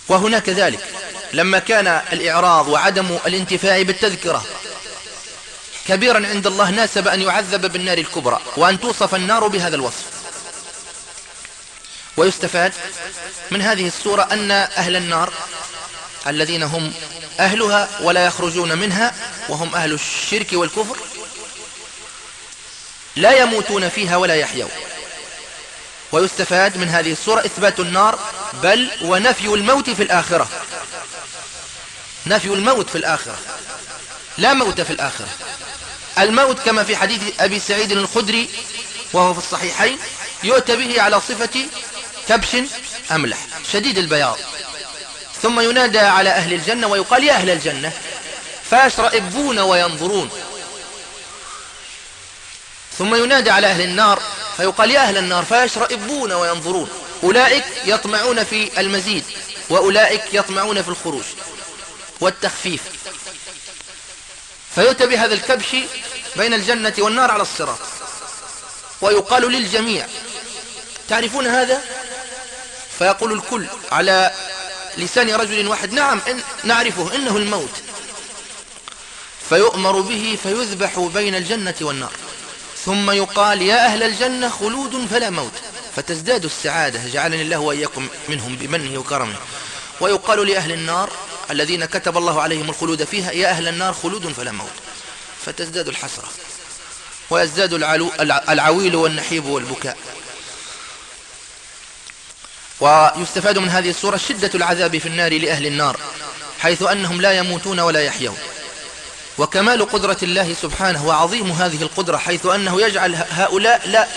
وهنا كذلك لما كان الإعراض وعدم الانتفاع بالتذكرة. كبيرا عند الله ناسب أن يعذب بالنار الكبرى وأن توصف النار بهذا الوصف. ويستفاد من هذه السورة أن أهل النار الذين هم أهلها ولا يخرجون منها وهم أهل الشرك والكفر لا يموتون فيها ولا يحيون. ويستفاد من هذه السورة إثبات النار بل ونفي الموت في الآخرة. نفي الموت في الآخرة. لا موت في الآخرة. الموت كما في حديث أبي سعيد الخدري وهو في الصحيحين يؤتى به على صفة كبش أملح شديد البياض. ثم ينادى على أهل الجنة ويقال يا أهل الجنة فيشرئبون وينظرون. ثم ينادى على أهل النار فيقال يا أهل النار فيشرئبون وينظرون أولئك يطمعون في المزيد وأولئك يطمعون في الخروج والتخفيف. فيؤتى بهذا الكبش بين الجنة والنار على الصراط ويقال للجميع تعرفون هذا؟ فيقول الكل على لسان رجل واحد نعم إن نعرفه إنه الموت. فيؤمر به فيذبح بين الجنة والنار. ثم يقال يا أهل الجنة خلود فلا موت. فتزداد السعادة جعلني الله وإياكم منهم بمنه وكرمه. ويقال لأهل النار الذين كتب الله عليهم الخلود فيها يا أهل النار خلود فلا موت. فتزداد الحسرة. ويزداد العويل والنحيب والبكاء. ويستفاد من هذه السورة شدة العذاب في النار لأهل النار حيث أنهم لا يموتون ولا يحيون. وكمال قدرة الله سبحانه وعظيم هذه القدرة حيث أنه يجعل هؤلاء لا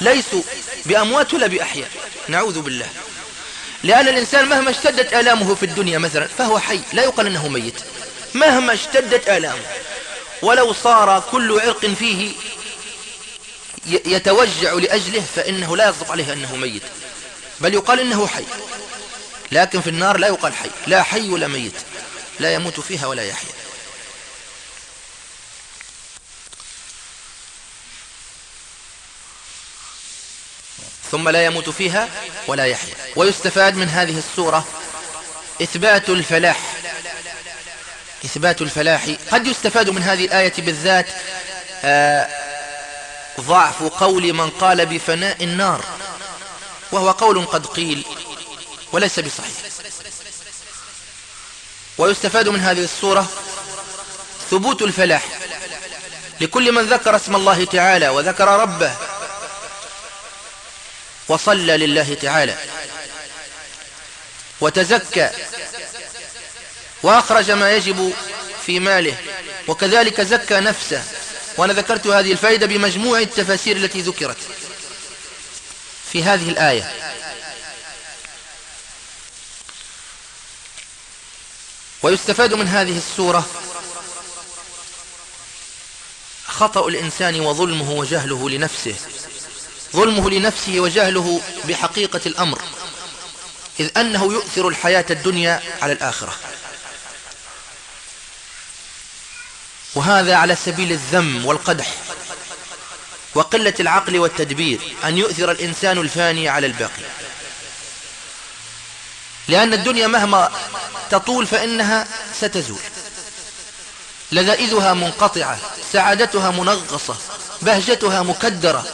ليسوا بأموات ولا بأحياء. نعوذ بالله. لأن الإنسان مهما اشتدت آلامه في الدنيا مثلا فهو حي لا يقال أنه ميت. مهما اشتدت آلامه ولو صار كل عرق فيه يتوجع لأجله فإنه لا يصدق عليه أنه ميت. بل يقال إنه حي. لكن في النار لا يقال حي. لا حي ولا ميت. لا يموت فيها ولا يحيا. ثم لا يموت فيها ولا يحيا. ويستفاد من هذه السورة إثبات الفلاح. إثبات الفلاح. قد يستفاد من هذه الآية بالذات آه ضعف قول من قال بفناء النار وهو قول قد قيل وليس بصحيح. ويستفاد من هذه الصورة ثبوت الفلاح لكل من ذكر اسم الله تعالى وذكر ربه وصلى لله تعالى. وتزكى. وأخرج ما يجب في ماله. وكذلك زكى نفسه. وأنا ذكرت هذه الفائدة بمجموع التفاسير التي ذكرت. في هذه الآية. ويستفاد من هذه السورة خطأ الإنسان وظلمه وجهله لنفسه. ظلمه لنفسه وجهله بحقيقة الأمر. إذ أنه يؤثر الحياة الدنيا على الآخرة. وهذا على سبيل الذم والقدح وقلة العقل والتدبير أن يؤثر الإنسان الفاني على الباقي. لأن الدنيا مهما تطول فإنها ستزول. لذائذها منقطعة سعادتها منغصة بهجتها مكدرة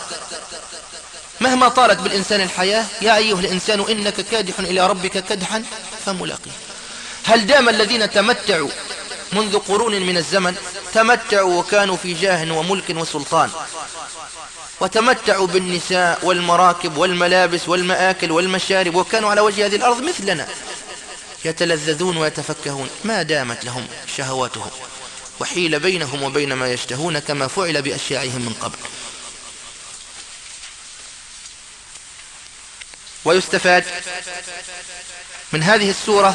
مهما طالت بالإنسان الحياة يا أيها الإنسان إنك كادح إلى ربك كدحا فملاقيه. هل دام الذين تمتعوا منذ قرون من الزمن تمتعوا وكانوا في جاه وملك وسلطان وتمتعوا بالنساء والمراكب والملابس والمآكل والمشارب وكانوا على وجه هذه الأرض مثلنا يتلذذون ويتفكهون ما دامت لهم شهواتهم وحيل بينهم وبين ما يشتهون كما فعل بأشياعهم من قبل. ويستفاد. من هذه السورة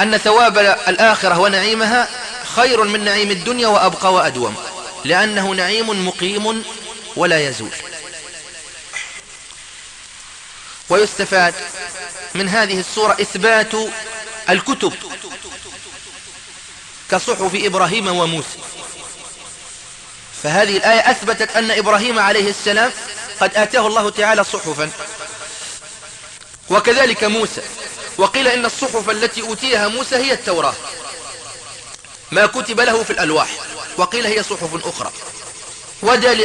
أن ثواب الآخرة ونعيمها خير من نعيم الدنيا وأبقى وأدوم لأنه نعيم مقيم ولا يزول. ويستفاد من هذه السورة إثبات الكتب كصحف إبراهيم وموسى. فهذه الآية أثبتت أن إبراهيم عليه السلام قد آتاه الله تعالى صحفا وكذلك موسى. وقيل إن الصحف التي أوتيها موسى هي التوراة. ما كتب له في الألواح. وقيل هي صحف أخرى.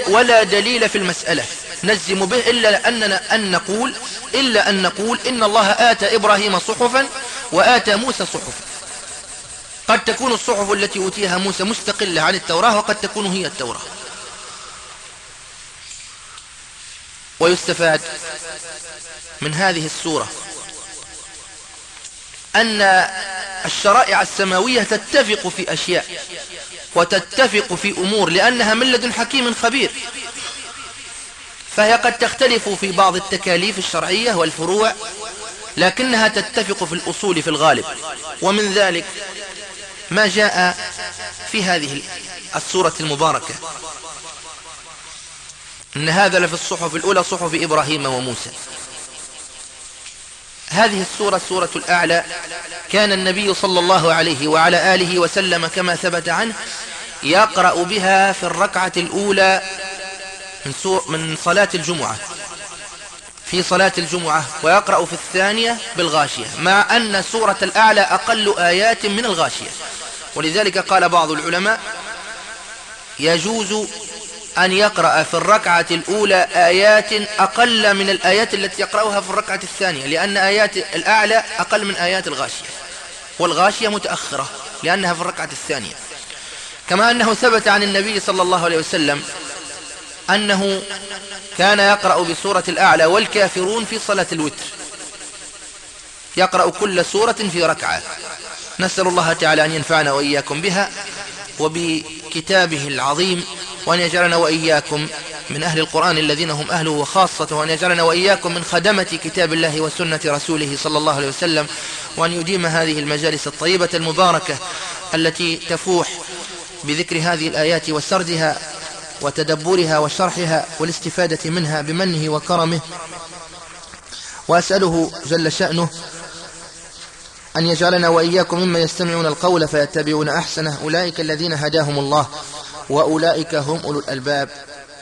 ولا دليل في المسألة. نجزم به إلا أننا أن نقول إلا أن نقول إن الله آتى إبراهيم صحفا وآتى موسى صحفا. قد تكون الصحف التي أوتيها موسى مستقلة عن التوراة وقد تكون هي التوراة. ويستفاد من هذه السورة أن الشرائع السماوية تتفق في أشياء وتتفق في أمور لأنها من لدن حكيم خبير. فهي قد تختلف في بعض التكاليف الشرعية والفروع لكنها تتفق في الأصول في الغالب. ومن ذلك ما جاء في هذه السورة المباركة. إن هذا لفي الصحف الأولى صحف إبراهيم وموسى. هذه السورة سورة الأعلى. كان النبي صلى الله عليه وعلى آله وسلم كما ثبت عنه يقرأ بها في الركعة الأولى من, من صلاة الجمعة في صلاة الجمعة ويقرأ في الثانية بالغاشية مع أن سورة الأعلى أقل آيات من الغاشية. ولذلك قال بعض العلماء يجوز أن يقرأ في الركعة الأولى آيات أقل من الآيات التي يقرأها في الركعة الثانية لأن آيات الأعلى أقل من آيات الغاشية. والغاشية متأخرة لأنها في الركعة الثانية. كما أنه ثبت عن النبي صلى الله عليه وسلم أنه كان يقرأ بسورة الأعلى والكافرون في صلاة الوتر. يقرأ كل سورة في ركعة. نسأل الله تعالى أن ينفعنا وإياكم بها وبكتابه العظيم وأن يجعلنا وإياكم من أهل القرآن الذين هم أهله وخاصته وأن يجعلنا وإياكم من خدمة كتاب الله وسنة رسوله صلى الله عليه وسلم وأن يديم هذه المجالس الطيبة المباركة التي تفوح بذكر هذه الآيات وسردها وتدبرها وشرحها والاستفادة منها بمنه وكرمه. وأسأله جل شأنه أن يجعلنا وإياكم ممن يستمعون القول فيتبعون أحسنه. أولئك الذين هداهم الله وأولئك هم أولو الألباب.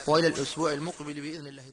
وإلى الأسبوع المقبل بإذن الله.